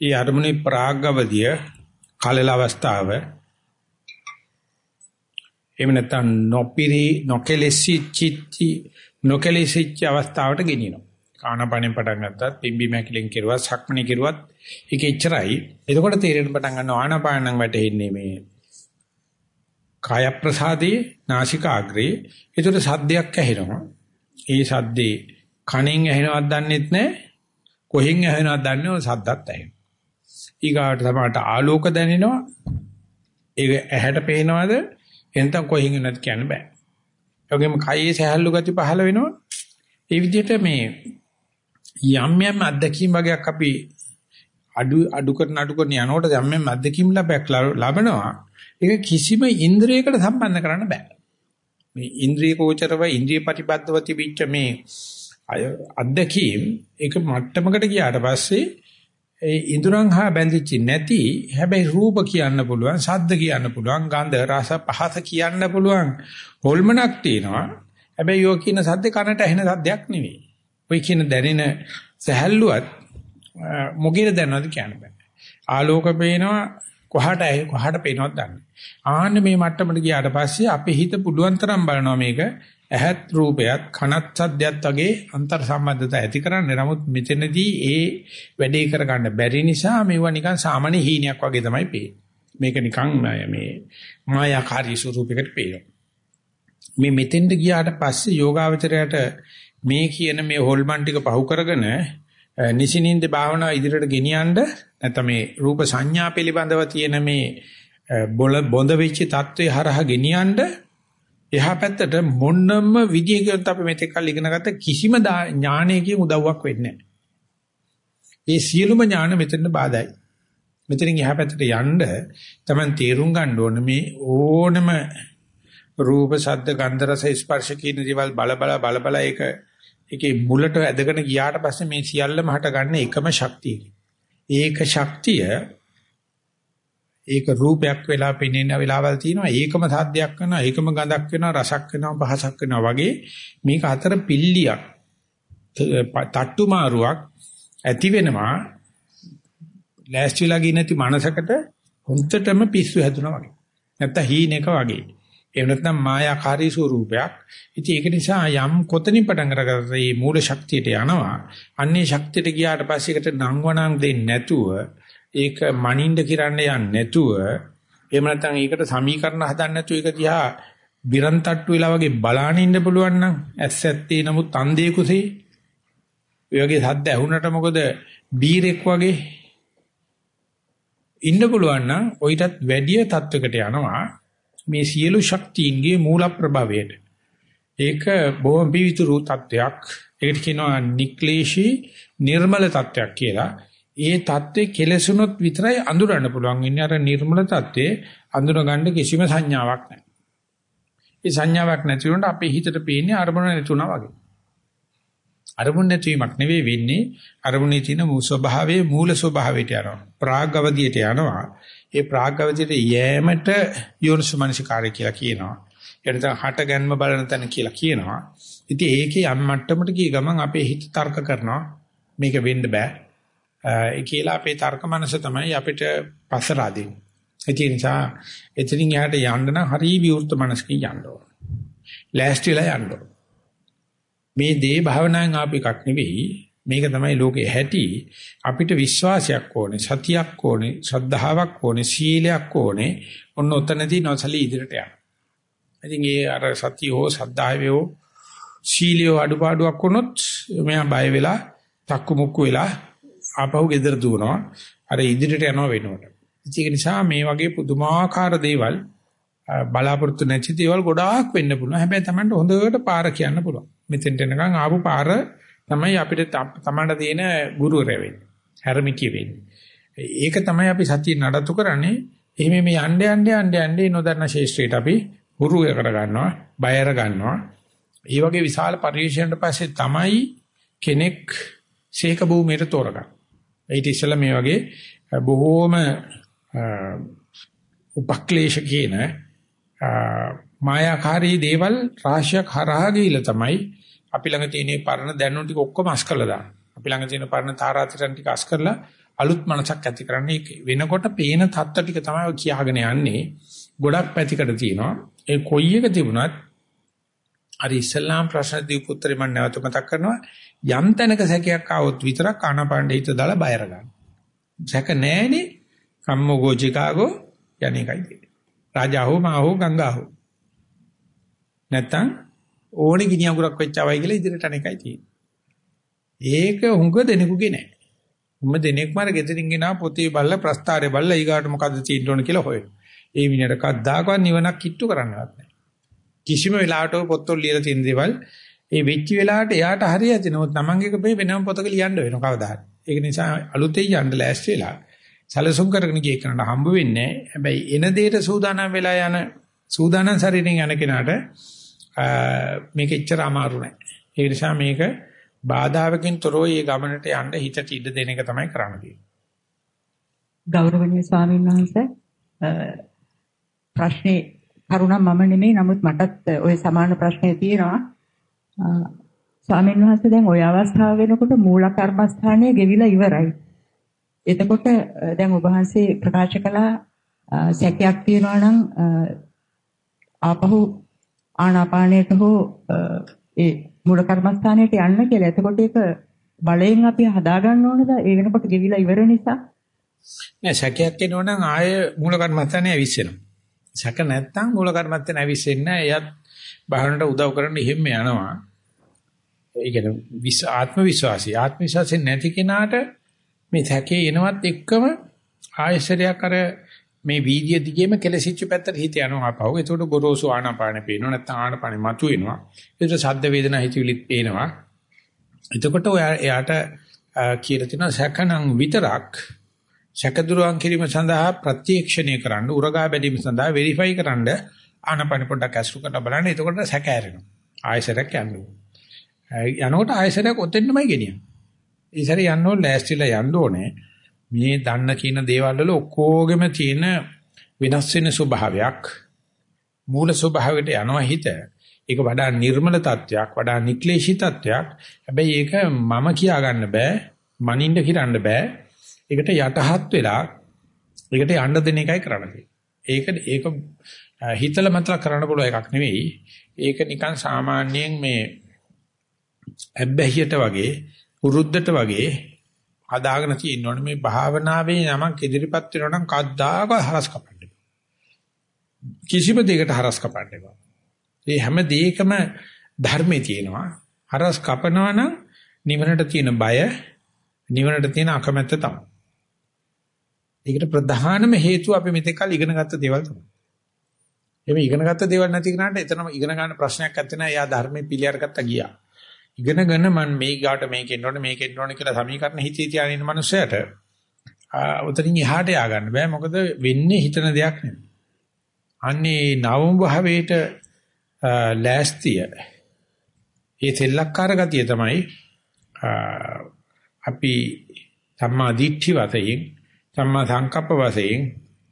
ඒ අරමුණේ ප්‍රාග්ගවදිය කලල අවස්ථාව එහෙම නැත්නම් නොපිරි නොකෙලෙසි චිත්ති නොකෙලෙසිච්ච අවස්ථාවට ගෙනියනවා. කානපණෙන් පටන් ගත්තත් පිම්බි මැකිලෙන් කෙරුවත් සක්මණේ කෙරුවත් ඒක එච්චරයි. එතකොට තේරෙන්න පටන් ගන්නවා ආනාපානං වැටෙන්නේ මේ කාය ප්‍රසාදේ නාසිකාග්‍රේ. ඒතර සද්දයක් ඇහෙනවා. ඒ සද්දේ කණෙන් ඇහෙනවද දන්නෙත් නැහැ. කොහෙන් ඇහෙනවද දන්නේ නැහැ සද්දත් ඇහෙනවා. ඊගාට තමයි ආලෝක දැනෙනවා. ඒක ඇහැට පේනවද? එතන කොහෙන් එනවද කියන්න බෑ. ඒ වගේම කයේ සහැල්ලු ගති පහළ වෙනවා. ඒ විදිහට මේ යම් යම් අත්දැකීම් වගේක් අපි අඩු අඩු කරන අඩු කරන යනකොට යම් යම් අත්දැකීම් ලැබක් ලබනවා. ඒක කිසිම ඉන්ද්‍රියයකට සම්බන්ධ කරන්න බෑ. මේ ඉන්ද්‍රිය කෝචරව ඉන්ද්‍රිය ප්‍රතිබද්ධව තිබිච්ච මේ අත්දැකීම් ඒක මට්ටමකට ගියාට පස්සේ ඒ ඉඳුරන් හා බැඳිච්ච නැති හැබැයි රූප කියන්න පුළුවන් ශබ්ද කියන්න පුළුවන් ගන්ධ රස පහස කියන්න පුළුවන් හොල්මනක් තියෙනවා. හැබැයි යෝ කියන සද්ද කනට ඇහෙන සද්දයක් නෙවෙයි. ඔය කියන දැනෙන සහැල්ලුවත් මොකීද දැනනවද කියන්න බෑ. ආලෝක පේනවා කොහාට ඇහි කොහාට පේනවද දන්නේ. ආන්න මේ මට්ටමට ගියාට පස්සේ අපේ හිත පුළුවන් තරම් බලනවා මේක. ඇහත් රූපයත් කනත් සද්දයත් වගේ අන්තර් සම්බන්ධතා ඇති කරන්නේ. නමුත් මෙතනදී ඒ වැඩේ කරගන්න බැරි නිසා මේවා නිකන් සාමාන්‍ය හීනයක් වගේ තමයි පේන්නේ. මේක නිකන් මේ මායාකාරී ස්වරූපයකට පේනවා. මේ මෙතෙන්ට ගියාට පස්සේ යෝගාවචරයට මේ කියන මේ හොල්මන් ටික පහු කරගෙන නිසිනින්ද භාවනා ඉදිරියට ගෙනියන්න නැත්නම් මේ රූප සංඥා පිළිබඳව තියෙන මේ බොඳ වෙච්ච தત્ත්වය හරහා ගෙනියන්න එහා පැත්තට මොන්නම විදියකින් අපි මෙතෙක් කල් ඉගෙන ගත්ත කිසිම ඥානයකින් උදව්වක් වෙන්නේ නැහැ. ඒ සියලුම ඥාන මෙතන බාධායි. මෙතනින් එහා පැත්තට යන්න තමයි තේරුම් ගන්න ඕන මේ ඕනම රූප ශබ්ද ගන්ධ රස ස්පර්ශ කියන දේවල් බල බල බල බල ඒක ඒකේ මුලට ඇදගෙන ගියාට පස්සේ මේ සියල්ලම හටගන්න එකම ශක්තියයි. ඒක ශක්තිය ඒක රූපයක් වෙලා පෙනෙන වෙලාවල් තියෙනවා. ඒකම සාධ්‍යයක් වෙනවා ඒකම ගඳක් වෙනවා රසක් වෙනවා පහසක් වෙනවා. වගේ මේක අතර පිල්ලියක් තට්ටු මාරුවක් ඇති වෙනවා. ලෑස්තිලා ගියේ නැති මනසකට හොන්තටම පිස්සු හැදුනා වගේ. නැත්තම් හීනෙක වගේ. එහෙම නැත්නම් මායාකාරී ස්වරූපයක්. ඉතින් ඒක නිසා යම් කොතනින් පටන් අරගත්තද මේ මූල ශක්තියට යනවා. අන්නේ ශක්තියට ගියාට පස්සේ ඒකට නංවනං දෙන්නේ නැතුව ඒක මනින්න කිරන්න යන්නේ නැතුව එහෙම නැත්නම් ඒකට සමීකරණ හදන්න නැතුව ඒක දිහා බිරන් තට්ටු වෙලා වගේ බලාන ඉන්න පුළුවන් නම් ඇස් ඇත්තේ නමුත් අන්ධේ කුසේ. ඒ වගේ සද්ද ඇහුනට මොකද බීරෙක් වගේ ඉන්න පුළුවන් නම් ඔయితත් වැඩි තත්වයකට යනවා මේ සියලු ශක්තියින්ගේ මූල ප්‍රභවයට. ඒක බොහොම පිවිතුරු තත්වයක්. ඒකට කියනවා නික්ලේශී නිර්මල තත්වයක් කියලා. ඒ தත්ත්වේ කෙලසුනොත් විතරයි අඳුරන්න පුළුවන් ඉන්නේ අර නිර්මල தත්ත්වේ අඳුරගන්න කිසිම සංඥාවක් නැහැ. ඒ සංඥාවක් නැති වුණොත් අපේ හිතට පේන්නේ අරමුණ නැතුණා වගේ. අරමුණ නැතිවීමක් නෙවෙයි වෙන්නේ අරමුණේ තියෙන මූල ස්වභාවයේ මූල ස්වභාවයට යනවා. ප්‍රාග් අවධියට යනවා. ඒ ප්‍රාග් අවධියට යෑමට යෝනිසමනසිකාරය කියලා කියනවා. එනතන හට ගැන්ම බලන තැන කියලා කියනවා. ඉතින් ඒකේ යම් මට්ටමකට ගිය ගමන් අපේ හිත තර්ක කරනවා මේක වෙන්න බෑ. ඒ කියලා අපේ තර්ක මනස තමයි අපිට පස්සරා දෙන්නේ. ඒ නිසා එතනින් එහාට යන්න නම් හරි විවෘත මනසකින් යන්න ඕන. ලෑස්තිලා යන්න ඕන. මේ දේ භාවනාවෙන් ආපු එකක් නෙවෙයි. මේක තමයි ලෝකේ හැටි. අපිට විශ්වාසයක් ඕනේ, සතියක් ඕනේ, ශ්‍රද්ධාවක් ඕනේ, සීලයක් ඕනේ. ඔන්න ඔතනදී නොසලී ඉදිරියට යන්න. ඉතින් ඒ අර සතිය හෝ සද්ධාවේ හෝ සීලියෝ අඩුපාඩුවක් වුණොත් මෙයා බය වෙලා තක්කු මුක්කු වෙලා ආපහු ගෙදර දුවනවා. අර ඉදිරියට යනවා වෙනකොට. ඒක නිසා මේ වගේ පුදුමාකාර දේවල් බලාපොරොත්තු නැති දේවල් ගොඩාක් වෙන්න පුළුවන්. හැබැයි Tamanට හොඳට පාර කියන්න පුළුවන්. මෙතෙන්ට එනකන් ආපු පාර තමයි අපිට Tamanට තියෙන ගුරුවරය වෙන්නේ. හැරමිටිය වෙන්නේ. ඒක තමයි අපි සතිය නඩත්තු කරන්නේ. එහෙම මේ යන්න යන්න යන්න යන්න නොදන්න ශේෂ්ත්‍රයට අපි හුරු කර ගන්නවා, බයර ගන්නවා. ඒ වගේ විශාල පරිශ්‍රණයට පස්සේ තමයි කෙනෙක් ශේක භූමියට තෝරගන්නේ. ඊට ඉස්සෙල්ලා මේ වගේ බොහෝම උපක්ලේශ කියන මායාකාරී දේවල් රාශියක් හරහා ගිහිලා තමයි අපි ළඟ තියෙන පරණ දැනුම් ටික ඔක්කොම අස් කරලා දාන. අපි ළඟ තියෙන පරණ තාරාතිරන් ටික අස් කරලා අලුත් මනසක් ඇති කරන්නේ වෙනකොට පේන தත්ත ටික තමයි කියාගෙන යන්නේ. ගොඩක් පැතිකඩ තියෙනවා. ඒ කොයි එක තිබුණත් අර ඉස්ලාම් ප්‍රශ්න දීපු උත්තරේ මම නැවත මතක් කරනවා. යම් තැනක සැකයක් ආවොත් විතරක් ආනාපානෙ හිත දාලා බයර ගන්න. සැක නැහැනේ. කම්මෝ ගෝචිකාගෝ යන්නේ කයිද? රාජා හෝ මා හෝ ගංගා හෝ. නැත්තම් ඕනේ ගිනි අඟුරක් වෙච්චවයි කියලා ඉදිරියට අනේකයි තියෙන්නේ. ඒක හුඟ දෙනෙකුගේ නෑ. උඹ දෙනෙක් මාර ගෙදරින් ගෙනා පොතේ බල්ල ප්‍රස්තාරේ බල්ල ඊගාට මොකද්ද තියෙන්න ඕන කියලා හොයන. ඒ විනයට කද්දාකවත් නිවනක් කිට්ටු කරන්නවත් නෑ. කිසිම වෙලාවක පොත්වල ලියලා තියෙන දේවල් ඒ වෙච්ච වෙලාවට එයාට හරියට නමුත් තමන්ගේ මේ වෙනම පොතක ලියන්න වෙනවා කවදා හරි. ඒක නිසා අලුතෙන් යන්න ලෑස්ති වෙලා සැලසුම් කරගෙන ගිය කෙනාට හම්බ වෙන්නේ හැබැයි එන දෙයට සූදානම් වෙලා යන සූදානම් ශරීරයෙන් යන කෙනාට මේක එච්චර අමාරු නෑ. ඒ නිසා මේක බාධාවකින් තොරව මේ ගමනට යන්න හිතට ඉඩ දෙන එක තමයි කරන්න තියෙන්නේ. ගෞරවනීය ස්වාමීන් වහන්සේ ප්‍රශ්නේ කරුණා මම නෙමෙයි නමුත් මටත් ওই සමාන ප්‍රශ්නේ තියෙනවා. ස්වාමීන් වහන්සේ දැන් ওই අවස්ථාව වෙනකොට මූල කර්මස්ථානය ගෙවිලා ඉවරයි. එතකොට දැන් ඔබ වහන්සේ ප්‍රකාශ කළා සැකයක් තියෙනවා නම් ආපහු ආනාපානයට හෝ ඒ මූල කර්මස්ථානයට යන්න කියලා. එතකොට ඒක බලයෙන් අපි හදා ගන්න ඕනද? ඒ වෙනකොට ගෙවිලා ඉවර නිසා. නෑ සැකයක් එනවා නම් ආය මූල කර්මස්ථානේ ඇවිස්සෙනවා. සැක නැත්තම් මූල කර්මස්ථානේ ඇවිස්සෙන්නේ නෑ. එයත් බහරට උදව් කරන්න හිම යනවා. ඒ කියන්නේ ආත්ම විශ්වාසي ආත්ම විශ්වාසය නැති කෙනාට මේ සැකේ එනවත් එක්කම ආයශරයක් අර මේ වීදිය දිගේම කෙලසිච්ච පැත්තට හිත යනවා අපහුව. ඒකට ගොරෝසු ආනාපාන පේනවා නැත්නම් ආනාපාන මතුවෙනවා. ඒකට ශබ්ද වේදනා හිතවිලිත් පේනවා. එතකොට එයාට කියලා තියෙනවා සැකනම් විතරක් සැකදුරුවන් කිරීම සඳහා ප්‍රත්‍යක්ෂණය කරන්න උරගා බැලීම සඳහා වෙරිෆයි කරන්න ආනාපාන පොඩ්ඩක් ඇස්රු කරලා බලන්න. එතකොට සැක ඇරෙනවා. ආයශරයක් යනවා. යනකොට ආයශරයක් ඔතෙන්නමයි ගෙනියන්නේ. ඒ සැරේ යන්න ඕනේ ලෑස්තිලා යන්න ඕනේ. මේ දන්න කියන දේවල් වල ඔක්කොගෙම තියෙන වෙනස් වෙන ස්වභාවයක් මූල ස්වභාවයට යනවා හිත. ඒක වඩා නිර්මල තත්වයක්, වඩා නික්ලේශී තත්වයක්. හැබැයි ඒක මම කියා ගන්න බෑ, මනින්න කිරන්න බෑ. ඒකට යටහත් වෙලා ඒකට යන්න දෙන එකයි කරන්නේ. ඒක ඒක හිතල මතල කරන්න පුළුවන් එකක් නෙවෙයි. ඒක නිකන් සාමාන්‍යයෙන් මේ ඇබ්බැහියට වගේ පුරුද්දට වගේ හදාගෙන තියෙනවනේ මේ භාවනාවේ යමක් ඉදිරිපත් වෙනවා නම් කද්දාක හරස් කපන්න කිසිම දෙයකට හරස් කපන්න එපා. මේ හැම දෙයකම ධර්මයේ තියෙනවා. හරස් කපනවා නම් නිවනට තියෙන බය, නිවනට තියෙන අකමැත්ත තමයි. ඒකට ප්‍රධානම හේතුව අපි මෙතෙක් කල් ඉගෙන ගත්ත දේවල් තමයි. එimhe ඉගෙන ගත්ත දේවල් නැති කෙනාට එතනම ඉගෙන ගන්න ප්‍රශ්නයක් නැත්නම් එයා ධර්මයේ පිළියර ගත්තා ගියා. ඉගෙනගෙන මම මේ ගාට මේකෙන්න ඕනේ මේකෙන්න ඕනේ කියලා සමීකරණ හිතේ තියාගෙන ඉන්න මනුස්සයට උතරින් එහාට යා ගන්න බෑ මොකද වෙන්නේ හිතන දෙයක් නෙමෙයි. අන්නේ නවම භාවයේට ලෑස්තිය. ඒ සෙල්ලක්කාර ගතිය තමයි අපි සම්මා දිට්ඨි වශයෙන් සම්මා සංකප්ප වශයෙන්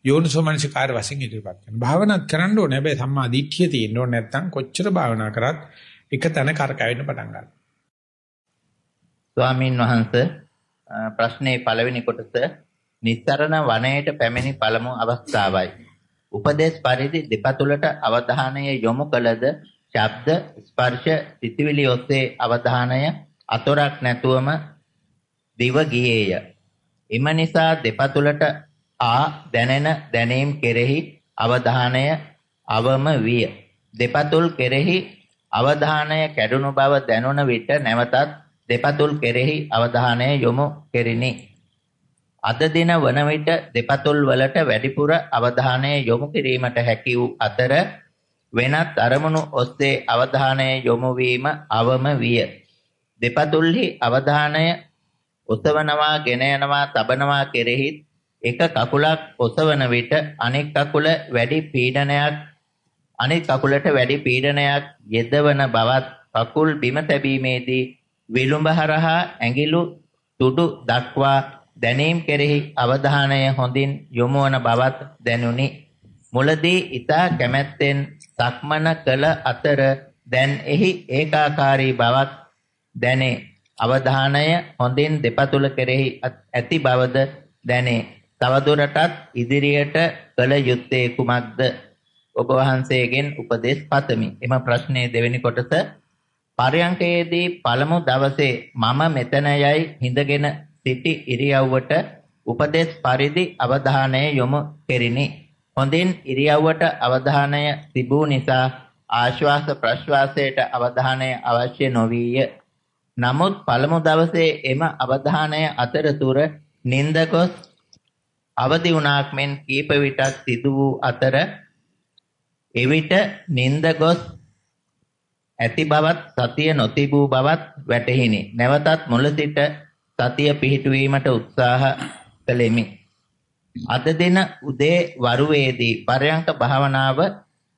යෝනිසෝමනසිකාර වශයෙන් ඉදිරිපත් කරනවා. භාවනා කරන්න ඕනේ. හැබැයි සම්මා දිට්ඨිය තියෙන්න ඕනේ නැත්නම් කොච්චර භාවනා කරත් එක තැන කරකැවෙන්න පටන් ගන්නවා. ස්වාමින් වහන්සේ ප්‍රශ්නේ පළවෙනි කොටස නිස්සරණ වනයේට පැමිණි පළමු අවස්ථාවයි. උපදේශ පරිදි දෙපතුලට අවධානය යොමු කළද ශබ්ද ස්පර්ශ සිතිවිලි ඔස්සේ අවධානය අතොරක් නැතුවම දිව ගියේය. එම නිසා දෙපතුලට ආ දැනෙන දැනීම් කෙරෙහි අවධානය අවම විය. දෙපතුල් කෙරෙහි අවධානය කැඩුණු බව දැනුණ විට නැවතත් දෙපතුල් කෙරෙහි අවධානය යොමු කෙරිනි. අද දින වන විට දෙපතුල් වලට වැඩිපුර අවධානය යොමු කිරීමට හැකි වූ අතර වෙනත් අරමුණු ඔස්සේ අවධානය යොමු වීම අවම විය. දෙපතුල්හි අවධානය ඔසවනවා, ගෙන යනවා, තබනවා කෙරෙහි එක කකුලක් ඔසවන විට අනෙක් කකුල වැඩි පීඩනයක් අනෙක් කකුලට වැඩි පීඩනයක් යෙදවන බවත් කකුල් බිම තැබීමේදී විලුඹ හරහා ඇඟිලු තුඩු දක්වා දැනීම් කෙරෙහි අවධානය හොඳින් යොමු වන බවත් දැනුනි. මුලදී ඊතා කැමැත්තෙන් සක්මන කළ අතර දැන් එහි ඒකාකාරී බවක් දැනේ. අවධානය හොඳින් දෙපතුල කෙරෙහි ඇති බවද දැනේ. තවදුරටත් ඉදිරියට කළ යුත්තේ කුමක්ද? ඔබ වහන්සේගෙන් උපදෙස් පතමි. එම ප්‍රශ්නයේ දෙවෙනි කොටස පරයන්කයේදී පළමු දවසේ මම මෙතන යයි හිඳගෙන සිටි ඉරියව්වට උපදෙස් පරිදි අවධානය යොමු කෙරිනි. හොඳින් ඉරියව්වට අවධානය තිබූ නිසා ආශ්වාස ප්‍රශ්වාසයට අවධානය අවශ්‍ය නොවිය. නමුත් පළමු දවසේ එම අවධානය අතරතුර නිින්ද ගොස් අවදි වුණාක් මෙන් කීප විටක් සිදු වූ අතර එවිට නිින්ද ගොස් ඇති බවත් සතිය නොතිබූ බවත් වැටහිනි. නැවතත් මුල සිට සතිය පිහිටුවීමට උත්සාහ කළෙමි. අද දින උදේ වරුවේදී පරයන්ක භාවනාව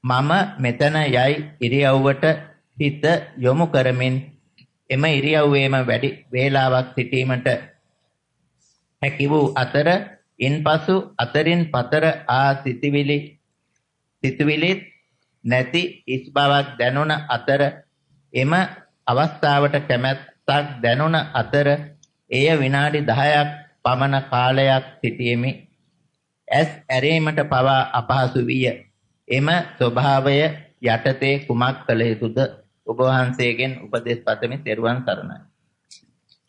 මම මෙතන යයි ඉරියව්වට හිත යොමු කරමින් එම ඉරියව්වේම වැඩි වේලාවක් සිටීමට හැකි වූ අතර ඉන්පසු අතරින් පතර ආ සිටිවිලි සිතුවිලිත් නැති ඉස් බවක් දැනුණ අතර එම අවස්ථාවට කැමැත්තක් දැනුණ අතර එය විනාඩි 10ක් පමණ කාලයක් සිටියෙමි. ඇස් ඇරීමට පවා අපහසු විය. එම ස්වභාවය යටතේ කුමක් කළ යුතුද? ඔබ වහන්සේගෙන් උපදෙස් පතමි. ත්වන් සරණයි.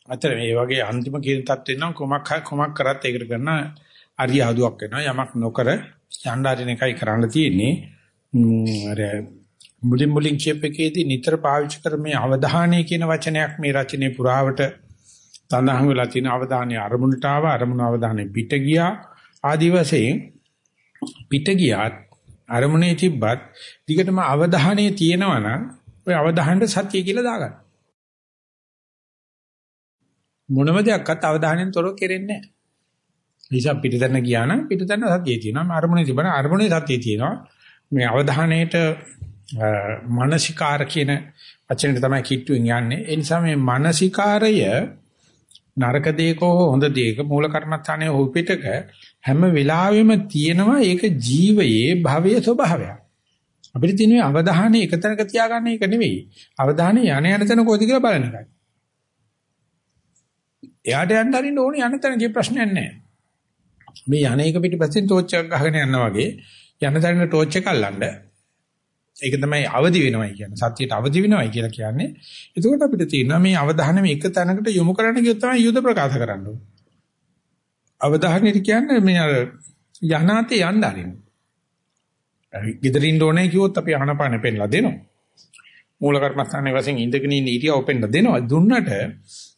අතර මේ වගේ අන්තිම කියන තත්ත්වෙ නම් කොමක් කොමක් කරත් ඒකට කරන අරියාදුවක් වෙනවා. යමක් නොකර යන්න අරින එකයි කරන්න තියෙන්නේ. අර මුලින් මුලින් කියපේකේදී නිතර පාවිච්චි කර මේ අවධානය කියන වචනයක් මේ රචනයේ පුරාවට සඳහන් වෙලා තියෙන අවධානය අරමුණට ආව අරමුණ අවධානය පිට ගියා ආදි වශයෙන් පිට ගියාත් අරමුණේ තිබ්බත් දිගටම අවධානය තියෙනවා නම් ඔය අවධානයට සතිය කියලා දාගන්න මොනම දෙයක්වත් අවධානයෙන් තොරව කෙරෙන්නේ නැහැ. නිසා පිටතන ගියා නම් පිටතන සතිය තියෙනවා. අරමුණේ තිබුණ අරමුණේ සතිය තියෙනවා. මේ අවධානයේට මානසිකාර කියන වචනේ තමයි කිට්ටුවෙන් යන්නේ. ඒ නිසා මේ මානසිකාරය නරක දෙයක හෝ හොඳ දෙයක මූල කර්මස්ථානයේ හෝ පිටක හැම වෙලාවෙම තියෙනවා ඒක ජීවයේ භවයේ ස්වභාවයක්. අපිට තියෙන අවධානය එක තැනක තියාගන්න එක නෙවෙයි. අවධානය යන යන තැන කොහෙද කියලා බලන එකයි. එයාට යන්න හරින්න ඕනේ යන තැන කිය ප්‍රශ්නයක් නැහැ. මේ යන එක පිටිපස්සෙන් ටෝච් එකක් ගහගෙන යනවා වගේ යන තැන ටෝච් එක අල්ලන්න. ඒක තමයි අවදි වෙනවයි කියන්නේ. සත්‍යයට අවදි වෙනවයි කියලා කියන්නේ. එතකොට අපිට තියෙනවා මේ අවධානය මේක තැනකට යොමු කරන්න කියොත් තමයි යුද ප්‍රකාශ කරන්න ඕනේ. අවධානයට කියන්නේ මේ අර යහනාතේ යන්න ආරින්න. ගෙදරින් ඕනේ කිව්වොත් අපි අහනපාන පෙන්ලා දෙනවා. මූල කර්මස්ථානයේ වශයෙන් ඉඳගෙන ඉන්න ඉරියව් පෙන්ලා දෙනවා. දුන්නට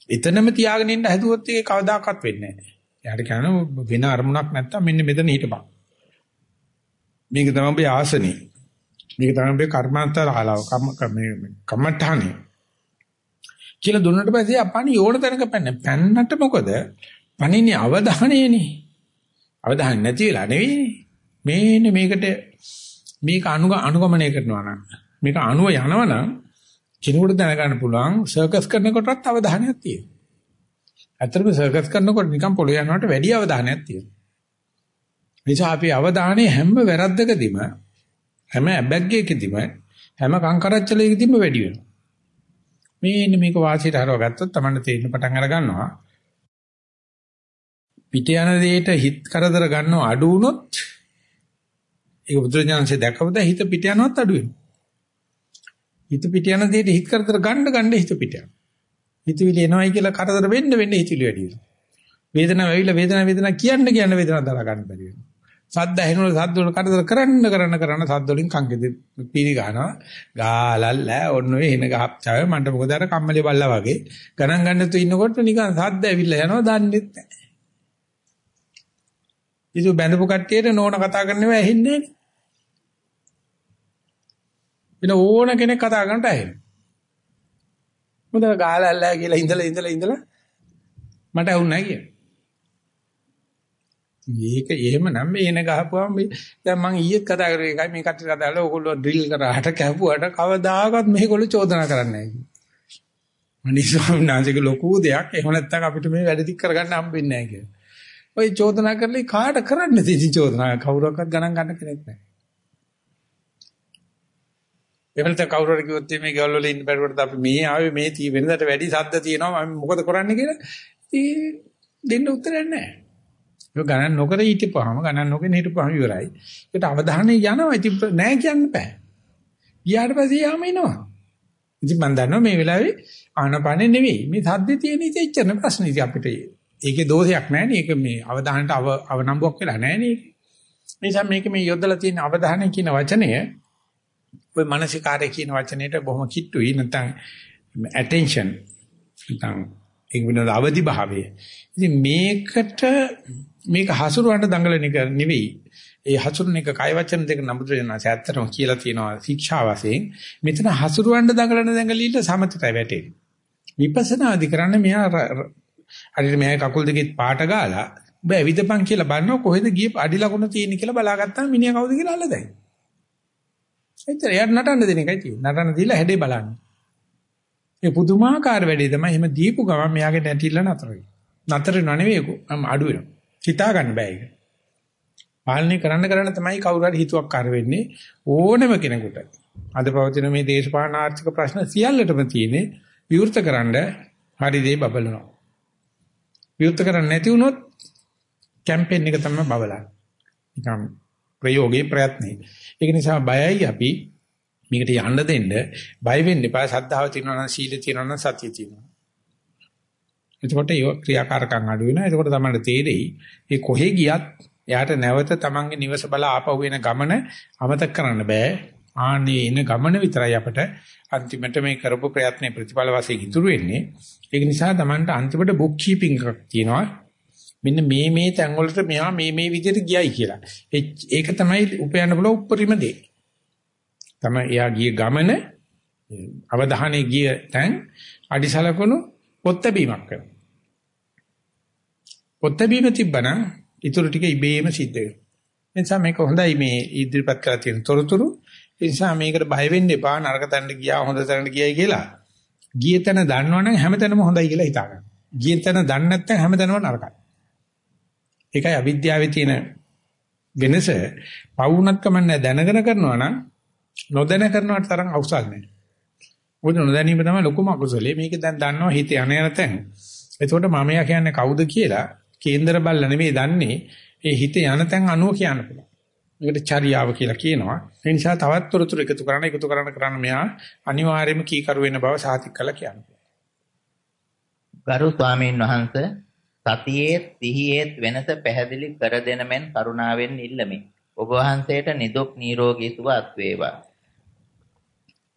එතනම තියාගෙන ඉන්න හැදුවොත් ඒක කවදාකවත් වෙන්නේ නැහැ. එයාට කියනවා වෙන අරමුණක් නැත්තම් මෙන්න මෙතන හිටපන්. මේක තමයි ඔබේ ආසනේ. මේක තමයි ඔබේ කර්මාන්තර ආලාව කම්ම මේ කම්මඨානේ. කියලා දුන්නට පස්සේ අපණි ඕන තැනක පැන්න. පැන්නට මොකද? පණින්නේ අවධානයනේ. අවධානය නැති වෙලා නෙවෙයි. මේන්නේ මේකට මේක අනුග අනුගමනය කරනවා නම් මේක අනුව යනවා නම් කෙනෙකුට දැනගන්න පුළුවන් සර්කස් කරනකොටත් අවධානයක් තියෙනවා. ඇත්තටම සර්කස් කරනකොට නිකන් පොළොවේ යනවට වැඩි අවධානයක් තියෙනවා. නිසා අපි අවධානය හැම වැරද්දකදීම හැම ඇබැග්ගයකදීම හැම කංකරච්චලයකදීම වැඩි වෙනවා. මේ මේක වාසියට හරව ගත්තොත් Tamanne තේරෙන පටන් අර ගන්නවා. පිට යන දෙයට හිත කරදර ගන්නව අඩු වුණොත් ඒක බුදුරජාණන්සේ දැකවද හිත පිට යනවත් අඩු වෙනවා. හිත පිට යන දෙයට හිත කරදර ගන්න ගන්න හිත පිට යනවා. හිතවිලි එනවයි කියලා කරදර වෙන්න වෙන්න හිතවිලි වැඩි වෙනවා. වේදනාව ඇවිල්ලා වේදනාව වේදනාව කියන්න කියන්න වේදනාව දරා ගන්න බැරි වෙනවා. සද්ද ඇහෙනකොට සද්ද වල කරදර කරන්න කරන්න කරන්න සද්ද වලින් කංගෙද පීරි ගන්නවා. ගාලල්ල ඔන්න ඔය එන ගහප්චාව මන්ට මොකද අර කම්මලේ බල්ලා වගේ ගණන් ගන්න තු ඉන්නකොට නිකන් සද්ද ඇවිල්ලා යනවා දන්නෙත් නැහැ. ඉතින් බැඳපු කට්ටියට නෝන කතා කරන්නව ඇහෙන්නේ නැහැ. වෙන ඕන කෙනෙක් කතා කරනට ඇහෙනවා. මොකද ගාලා ඇල්ලා කියලා ඉඳලා ඉඳලා ඉඳලා මට ඇහුන්නේ නැහැ කියලා. මේක එහෙම නම් මේ එන ගහපුවම දැන් මං ඊයේත් කතා කරේ එකයි මේ කට්ටිය කතා කරලා ඕගොල්ලෝ ඩ්‍රිල් කරාට කැපුවට කවදාකවත් මේගොල්ලෝ චෝදනා කරන්නේ නැහැ. මනී ස්වාමීන් වහන්සේගේ ලොකු දෙයක් එහෙම නැත්නම් අපිට මේ වැඩ දික් කරගන්න හම්බෙන්නේ නැහැ කියලා. ඔය චෝදනා කරලා කාට කරන්නේ ඉතින් චෝදනා කවුරක්වත් ගණන් ගන්න කෙනෙක් නැහැ. එහෙම නැත්නම් කවුරු හරි කිව්වොත් මේ ගෙවල් වල ඉන්න බැරුවට අපි මේ ආවේ මේ තී වෙනදට වැඩි සද්ද තියෙනවා මම මොකද කරන්නේ කියලා ඉතින් දෙන්න උත්තරයක් නැහැ. ඒක ගණන් නොකර හිටපුවාම ගණන් නොගෙන හිටපුවාම ඉවරයි. ඒකට අවධානය යනවා. ඉතින් නැහැ කියන්න බෑ. ගියාට පස්සේ යාම එනවා. ඉතින් මම දන්නවා මේ වෙලාවේ ආනපනේ නෙවෙයි. මේ සද්දේ තියෙන ඉතින් එච්චර ප්‍රශ්න ඉතින් අපිට ඒකේ දෝෂයක් නැහැ නේ. ඒක මේ අවධානයට අවනම්බුවක් වෙලා නැහැ නේ. නිසා මේක මේ යොදලා තියෙන අවධානය කියන වචනය ඔය මානසිකාරය කියන වචනේට බොහොම කිට්ටුයි නැත්නම් attention නැත්නම් ඒක වෙනද අවදි භාවය. ඉතින් මේකට මේක හසුරුවන්න දඟලන එක නෙවෙයි. ඒ හසුරුවන එක කය වචන දෙක නමුත් වෙනවා. ඇත්තටම කියලා තියෙනවා ශික්ෂා වශයෙන්. මෙතන හසුරුවන්න දඟලන දඟලීට සමතටයි වැටෙන්නේ. විපස්සනාදි කරන්නේ මෙහා හරියට මෙහා කකුල් දෙකේ පාට ගාලා ඔබ ඇවිදපන් කියලා බලනවා කොහෙද ගියේ අඩි ලකුණ තියෙන්නේ කියලා බලාගත්තාම මිනිහා කවුද කියලා අල්ලදයි. එච්චර එයාට නටන්න දෙන එකයි තියෙන්නේ. නටන්න දීලා හැඩේ බලන්න. ඒ පුදුමාකාර වැඩේ තමයි එහෙම දීපු ගමන් මෙයාගේ නැටිල්ල නතර වෙනවා. නතර වෙනව නෙවෙයි මම අඩු වෙනවා. හිතා ගන්න බෑ ඒක. පාලනය කරන්න කරන්න තමයි කවුරු හරි හිතුවක්කාර වෙන්නේ ඕනම කෙනෙකුට. අද පවතින මේ දේශපාලන ආර්ථික ප්‍රශ්න සියල්ලටම තියෙන්නේ විවෘතකරනද හරි දේ බබලනවා. විවෘත කරන්නේ නැති වුණොත් කැම්පේන් එක තමයි බබලන්නේ. නිකම් ප්‍රයෝගේ ප්‍රයත්නේ. ඒක නිසා බයයි අපි මේකට යන්න දෙන්න බය වෙන්න එපා. සද්ධාව තියෙනවා නම් සීල තියෙනවා නම් සතිය තියෙනවා. එතකොට ඒ ක්‍රියාකාරකම් අඩු වෙනවා. එතකොට තමයි තේරෙයි. ඒ කොහෙ ගියත් එයාට නැවත තමන්ගේ නිවස බල ආපහු වෙන ගමන අමතක කරන්න බෑ. ආනේ එන ගමන විතරයි අපට අන්තිමට මේ කරපු ප්‍රයත්නේ ප්‍රතිඵල වශයෙන් ඉතුරු වෙන්නේ. ඒක නිසා Tamanට අන්තිමට බුක් කීපින් එකක් තියෙනවා. මෙන්න මේ මේ තැන් වලට මෙහා මේ මේ විදිහට ගියයි කියලා. ඒක තමයි උපයන්න බල උප්පරිම දේ. තමයි එයා ගිය ගමන අවධානයේ ගිය තැන් අඩිසලකණු පොත් බැීමක් කරනවා. පොත් බැීම තිබ්බනම් ඊටු ටික ඉබේම සිද්ධ වෙනවා. එනිසා මේක හොඳයි මේ ඉදිරිපත් කරලා තියෙන තොරතුරු. ඒ නිසා මේකට බය වෙන්න එපා නරක තැනට ගියා හොඳ තැනට ගියයි කියලා. ගිය තැන දන්නවනම් හැමතැනම හොඳයි කියලා හිතා ගන්න. ගිය තැන දන්නේ නැත්නම් හැමතැනම නරකයි. ඒකයි අවිද්‍යාවේ තියෙන වෙනස. පවුණත් කමන්නේ දැනගෙන කරනවා නම් නොදැන කරනවට තරම් අවසල් නැහැ. මොකද නොදැනීම තමයි ලොකුම අකුසලේ. මේක දැන් දන්නවා හිත යන යන තැන. එතකොට මමයා කියන්නේ කවුද කියලා කේන්දර බල්ල නෙමෙයි දන්නේ. ඒ හිත යන තැන් අනුව කියන්න පුළුවන්. මේකට චර්යාව කියලා කියනවා. ඒ නිසා තවත් තොරතුරු එකතු කරන එකතු කරන කරන මෙයා අනිවාර්යයෙන්ම කීකරු වෙන බව සාතික කළා කියනවා. ගරු ස්වාමීන් වහන්සේ සතියේ සිහියේ වෙනස පැහැදිලි කර දෙන මෙන් කරුණාවෙන් ඉල්ලමි. ඔබ වහන්සේට නිදුක් නිරෝගී සුව අත් වේවා.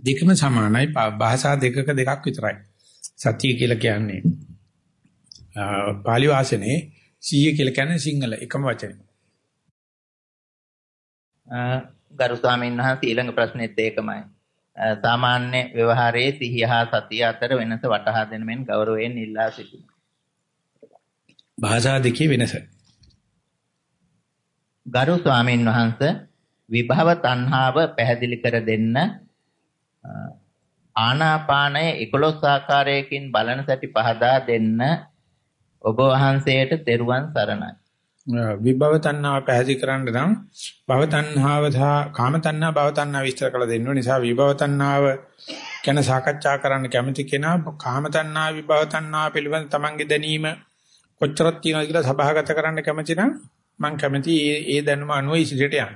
දෙකම සමානයි භාෂා දෙකක දෙකක් විතරයි. සතිය කියලා කියන්නේ පාලි වාසනේ සීය කියලා කියන්නේ සිංහල එකම වචනේ. ගරු ස්වාමීන් වහන්සේ ඊළඟ ප්‍රශ්නෙත් ඒකමයි. සාමාන්‍ය ව්‍යවහාරයේ සිහිය හා සතිය අතර වෙනස වටහා දෙන මෙන් ගෞරවයෙන් ඉල්ලා සිටිනවා. භාෂා දෙකේ වෙනස. ගරු ස්වාමීන් වහන්සේ විභව තණ්හාව පැහැදිලි කර දෙන්න ආනාපානය 11 ආකාරයකින් බලන සැටි පහදා දෙන්න ඔබ වහන්සේට තෙරුවන් සරණයි. විභව තණ්හාව පැහැදිලි කරන්න නම් භව තණ්හාව සහ කාම තණ්හා භව තණ්හා විස්තර කළ දෙන්න නිසා විභව තණ්හාව ගැන සාකච්ඡා කරන්න කැමති කෙනා කාම තණ්හා විභව තණ්හා පිළිබඳ තමන්ගේ දැනීම කොච්චරක් තියෙනවද කියලා සභාගත කරන්න කැමති නම් මම කැමති ඒ ඒ දැනුම අනුව ඉදිරියට යන්න.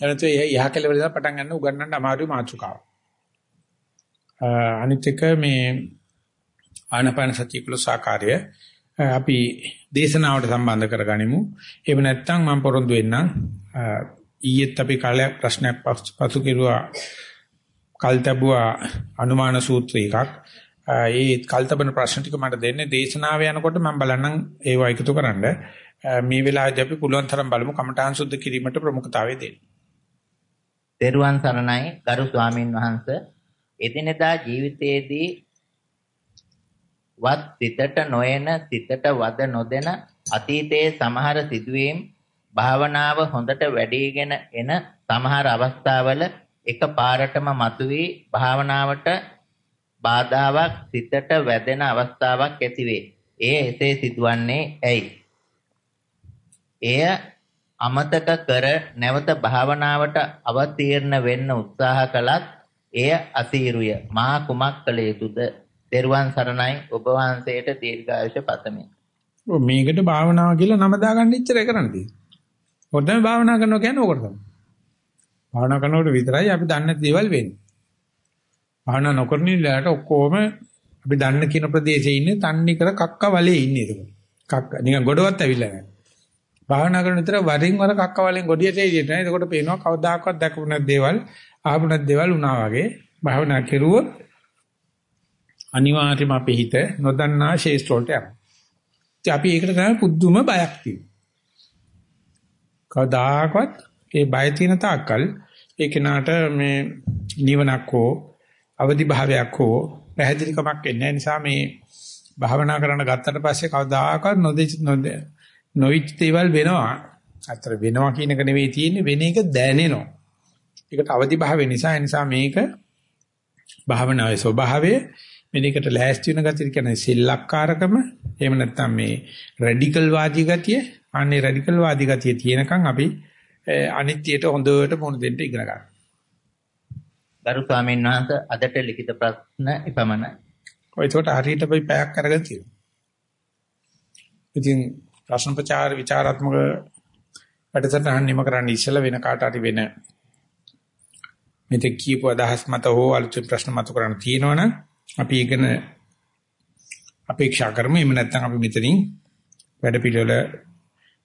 එනතු යහ කෙලවර ඉඳලා පටන් ගන්න උගන්නන්න අමාරු මාතෘකාව. අනිත් එක මේ ආනපාන සතිය කුල සාකාරය අපි දේශනාවට සම්බන්ධ කරගනිමු. එහෙම නැත්නම් මම පොරොන්දු වෙන්නම් ඊයේත් අපි කාලයක් ප්‍රශ්නයක් පසු කෙරුවා කල්තබුවා අනුමාන සූත්‍ර එකක්. ඒ කල්තබන ප්‍රශ්න ටික මට දෙන්නේ දේශනාව යනකොට මම බලන්නම් ඒව එකතු කරන්න. මේ වෙලාවේදී අපි පුළුවන් තරම් බලමු කමඨාන් සුද්ධ කිරීමට ප්‍රමුඛතාවය දෙන්න. දේරුවන් සරණයි ගරු ස්වාමින් වහන්සේ එදිනෙදා ජීවිතයේදී වත් සිතට නොයන සිතට වද නොදෙන අතීතයේ සමහර සිදුවීම් භාවනාව හොඳට වැඩිගෙන එන සමහර අවස්ථාවල එක පාරටම මතුවී භාවනාවට බාධාවක් සිතට වැදෙන අවස්ථාවක් ඇතිවේ. එය එසේ සිදුවන්නේ ඇයි? එය අමතක කර නැවත භාවනාවට අවතීර්ණ වෙන්න උත්සාහ කළත් එය අසීරුය. මා කුමක් කළ යුතුද? දේරුවන් සරණයි ඔබ වහන්සේට දීර්ඝායුෂ පතමි. ඔව් මේකට භාවනාව කියලා නම දාගන්න ඉච්චරයි කරන්න තියෙන්නේ. ඔතන භාවනා කරනවා කියන්නේ ඕකට තමයි. භාවනා කරනකොට විතරයි අපි දන්න දේවල් වෙන්නේ. භාවනා නොකරන ඉලට ඔක්කොම අපි දන්න කියන ප්‍රදේශයේ ඉන්නේ තන්නේ කර කක්ක වලේ ඉන්නේ ඒක. කක්ක නිකන් ගොඩවත් ඇවිල්ලා නැහැ. භාවනා කරන විතර වරින් වර කක්ක වලෙන් ගොඩියට එළියට නැහැ. එතකොට පේනවා කවදාකවත් දැකපු නැත් දේවල් ආපු නැත් දේවල් වුණා වගේ. භාවනා කෙරුවොත් අනිවාර්යයෙන්ම අපේ හිත නොදන්නා ශේෂ්ඨ වලට යනවා. ඉතින් අපි ඒකට තමයි පුදුම බයක් තියෙන්නේ. කවදාකවත් ඒ බය තියෙන තාක්කල් ඒ කෙනාට මේ නිවනක් හෝ අවදි භාවයක් හෝ පැහැදිලිකමක් එන්නේ නිසා මේ භාවනා කරන්න ගත්තට පස්සේ කවදාකවත් නොදෙච නොවිච් දේවල් වෙනවා. අතර වෙනවා කියන එක නෙවෙයි තියෙන්නේ වෙන එක දැනෙනවා. ඒකට අවදි භාවය නිසා ඒ නිසා මේක භාවනාවේ ස්වභාවය මේකට ලෑස්ති වෙන ගතිය කියන්නේ සිල්ලක්කාරකම එහෙම නැත්නම් මේ රැඩිකල් වාදී ගතිය අනේ රැඩිකල් වාදී ගතිය තියෙනකන් අපි අනිත්‍යයට හොඳට මුහුණ දෙන්න ඉගෙන ගන්න. ගරු ස්වාමීන් වහන්සේ අදට ලිඛිත ප්‍රශ්න එපමණයි. ඔය ඒකට හරියට අපි පැයක් අරගෙන තියෙනවා. ඉතින් ප්‍රශ්න ප්‍රචාර විචාරාත්මක වැඩසටහන් නිම කරන්න ඉස්සෙල්ලා වෙන කාට හරි වෙන මෙතෙක් කියපු අදහස් මත හෝ අලුත් ප්‍රශ්න මතු කරන්න තියෙනවනම් අපි ඉගෙන අපේක්ෂා කරමු. එහෙම නැත්නම් අපි මෙතනින් වැඩ පිළිවෙල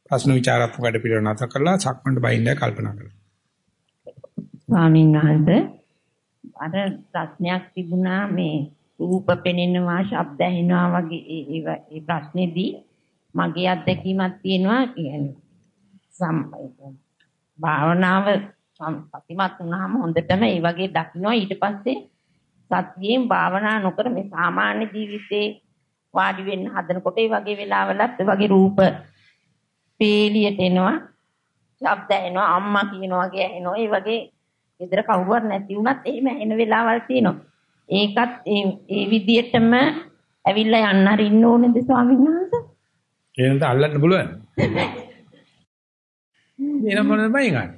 ප්‍රශ්න විචාරාත්මක වැඩ පිළිවෙල නැතර කරලා සක්මණට බයින්ද කල්පනා කරමු. ස්වාමීන් වහන්සේ අර ප්‍රශ්නයක් තිබුණා මේ රූප පෙනෙනවා, ශබ්ද ඇහෙනවා වගේ ඒ ප්‍රශ්නේදී මගේ අත්දැකීමක් තියෙනවා කියන්නේ සම් භාවනාව සම්පතිමත් වුණාම හොඳටම ඒ වගේ දකින්නවා ඊට පස්සේ සත්‍යයෙන් භාවනා නොකර මේ සාමාන්‍ය ජීවිතේ වාඩි වෙන්න හදනකොට ඒ වගේ වෙලාවලත් ඒ වගේ රූප පේලියට එනවා ශබ්ද එනවා අම්මා කියනවා වගේ එනවා ඒ වගේ ගෙදර කවුරුවත් නැති වුණත් එහෙම එන වෙලාවල් තියෙනවා. ඒකත් ඒ ඒ විදිහටම ඇවිල්ලා යන්න හරින්න ඕනේද ස්වාමීන් වහන්සේ? එහෙනම් අල්ලන්න පුළුවන්. එනම් මොනවද බයි ගන්න?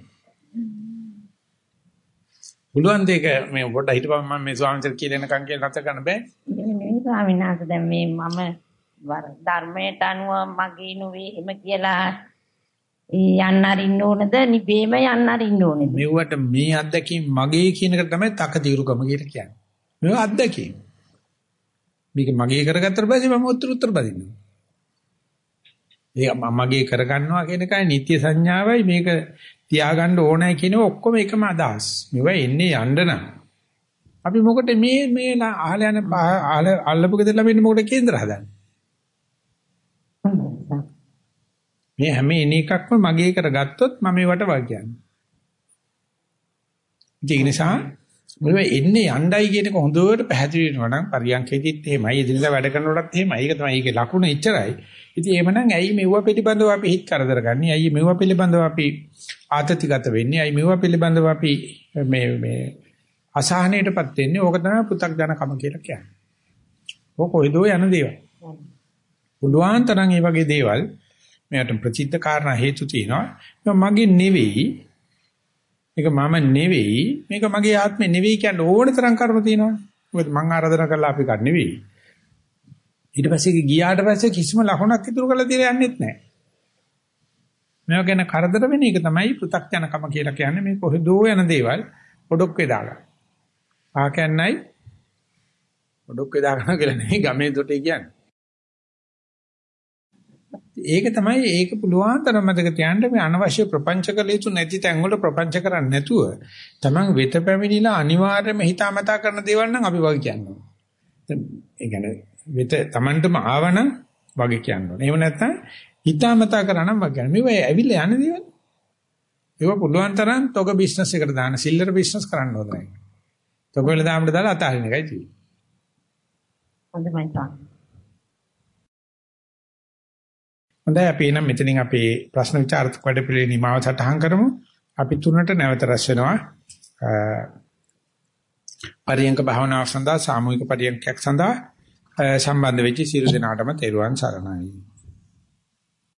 පුළුවන් දෙයක මේ පොඩ්ඩ හිටපම් මම මේ ස්වාමීන් වහන්සේ කියලා එනකන් කියලා නැත ගන්න බෑ. නෙමෙයි ස්වාමීන් වහන්සේ. දැන් මේ මම ධර්මයට අනුව මගේ නෙවෙයි එහෙම කියලා යන්න අරින්න ඕනද නිබේම යන්න අරින්න ඕනද? මෙවට මේ අත්දැකීම් මගේ කියන එක තමයි තකතිරුකම කියලා කියන්නේ. මේවා අත්දැකීම්. මේක මගේ කරගත්තට පස්සේ මම උත්තර උත්තර බදිනවා. ඒක මගේ කරගන්නවා කියන එකයි නිත්‍ය සංඥාවයි මේක තියාගන්න ඕනයි කියන ඔක්කොම එකම අදහස්. මේවා එන්නේ යන්න නම්. අපි මොකට මේ මේ අහල යන අහල අල්ලපු ගෙදර ළමින් මොකට කේන්දර හදන්නේ? මේ හැම එන එකක්ම මගේ කරගත්තොත් මම ඒවට වා කියන්නේ. ඒ නිසා මේවා එන්නේ යණ්ඩයි කියන එක හොඳට පැහැදිලි වෙනවා නම් පරියන්කෙදිත් එහෙමයි එදිනදා වැඩ කරනකොටත් එහෙමයි. ඒක තමයි ඒකේ ලකුණ එච්චරයි. ඉතින් එහෙමනම් ඇයි මෙවුව පිළිබඳව අපි හිත කරදර ගන්නේ? ඇයි මෙවුව පිළිබඳව අපි ආතතිගත වෙන්නේ? ඇයි මෙවුව පිළිබඳව අපි මේ මේ අසහනයටපත් වෙන්නේ? ඕක තමයි පු탁ජනකම කියලා කියන්නේ. ඕක කොයිදෝ යන දේවල්. පුළුවන් තරම් මේ වගේ දේවල් මේකට ප්‍රචිත්ත කාරණා හේතු තියෙනවා. මගේ නෙවෙයි මේක මම නෙවෙයි මේක මගේ ආත්මේ නෙවෙයි කියන ඕන තරම් කර්ම තියෙනවා. මොකද මං ආරාධනා කළා අපි කර නෙවෙයි. ඊට පස්සේ ගියාට පස්සේ කිසිම ලකුණක් ඉතුරු කරලා දෙලා යන්නෙත් නැහැ. මේවා ගැන කරදර වෙන එක තමයි පෘ탁ජනකම කියලා කියන්නේ මේ කොහෙදෝ යන දේවල් පොඩොක් වේදාගන්න. ආ කියන්නේ පොඩොක් වේදාගන්න කියලා නෙවෙයි ගමේ දොටේ කියන්නේ. ඒක තමයි ඒක පුළුවන් තරම් මතක තියාගන්න මේ අනවශ්‍ය ප්‍රපංච කළ යුතු නැති තැන් වල ප්‍රපංච කරන්නේ නැතුව තමන් වෙත පැමිණිලා අනිවාර්යයෙන්ම හිතාමතා කරන දේවල් නම් අපි වගේ කියනවා. ඒ කියන්නේ වෙත තමන්ටම ආවනම් වගේ කියනවා. එහෙම නැත්නම් හිතාමතා කරනම් වගේ මේව ඇවිල්ලා යන දේවල්. ඒක පුළුවන් තරම් තොග බිස්නස් එකට දාන සිල්ලර බිස්නස් කරන්න ඕන නැහැ. තොග වල දාන්න දාලා අතාරින එකයි තියෙන්නේ. හොඳයි සාමි. හොඳයි අපි එනම් මෙතනින් අපේ ප්‍රශ්න විචාරක වැඩපිළිවෙල නිමාව සටහන් කරමු. අපි තුනට නැවත රැස් වෙනවා. පරියංක භාවනාව සඳහා සාමූහික පරියංකයක් සඳහා සම්බන්ධ වෙච්ච සියලු දෙනාටම තෙරුවන් සරණයි.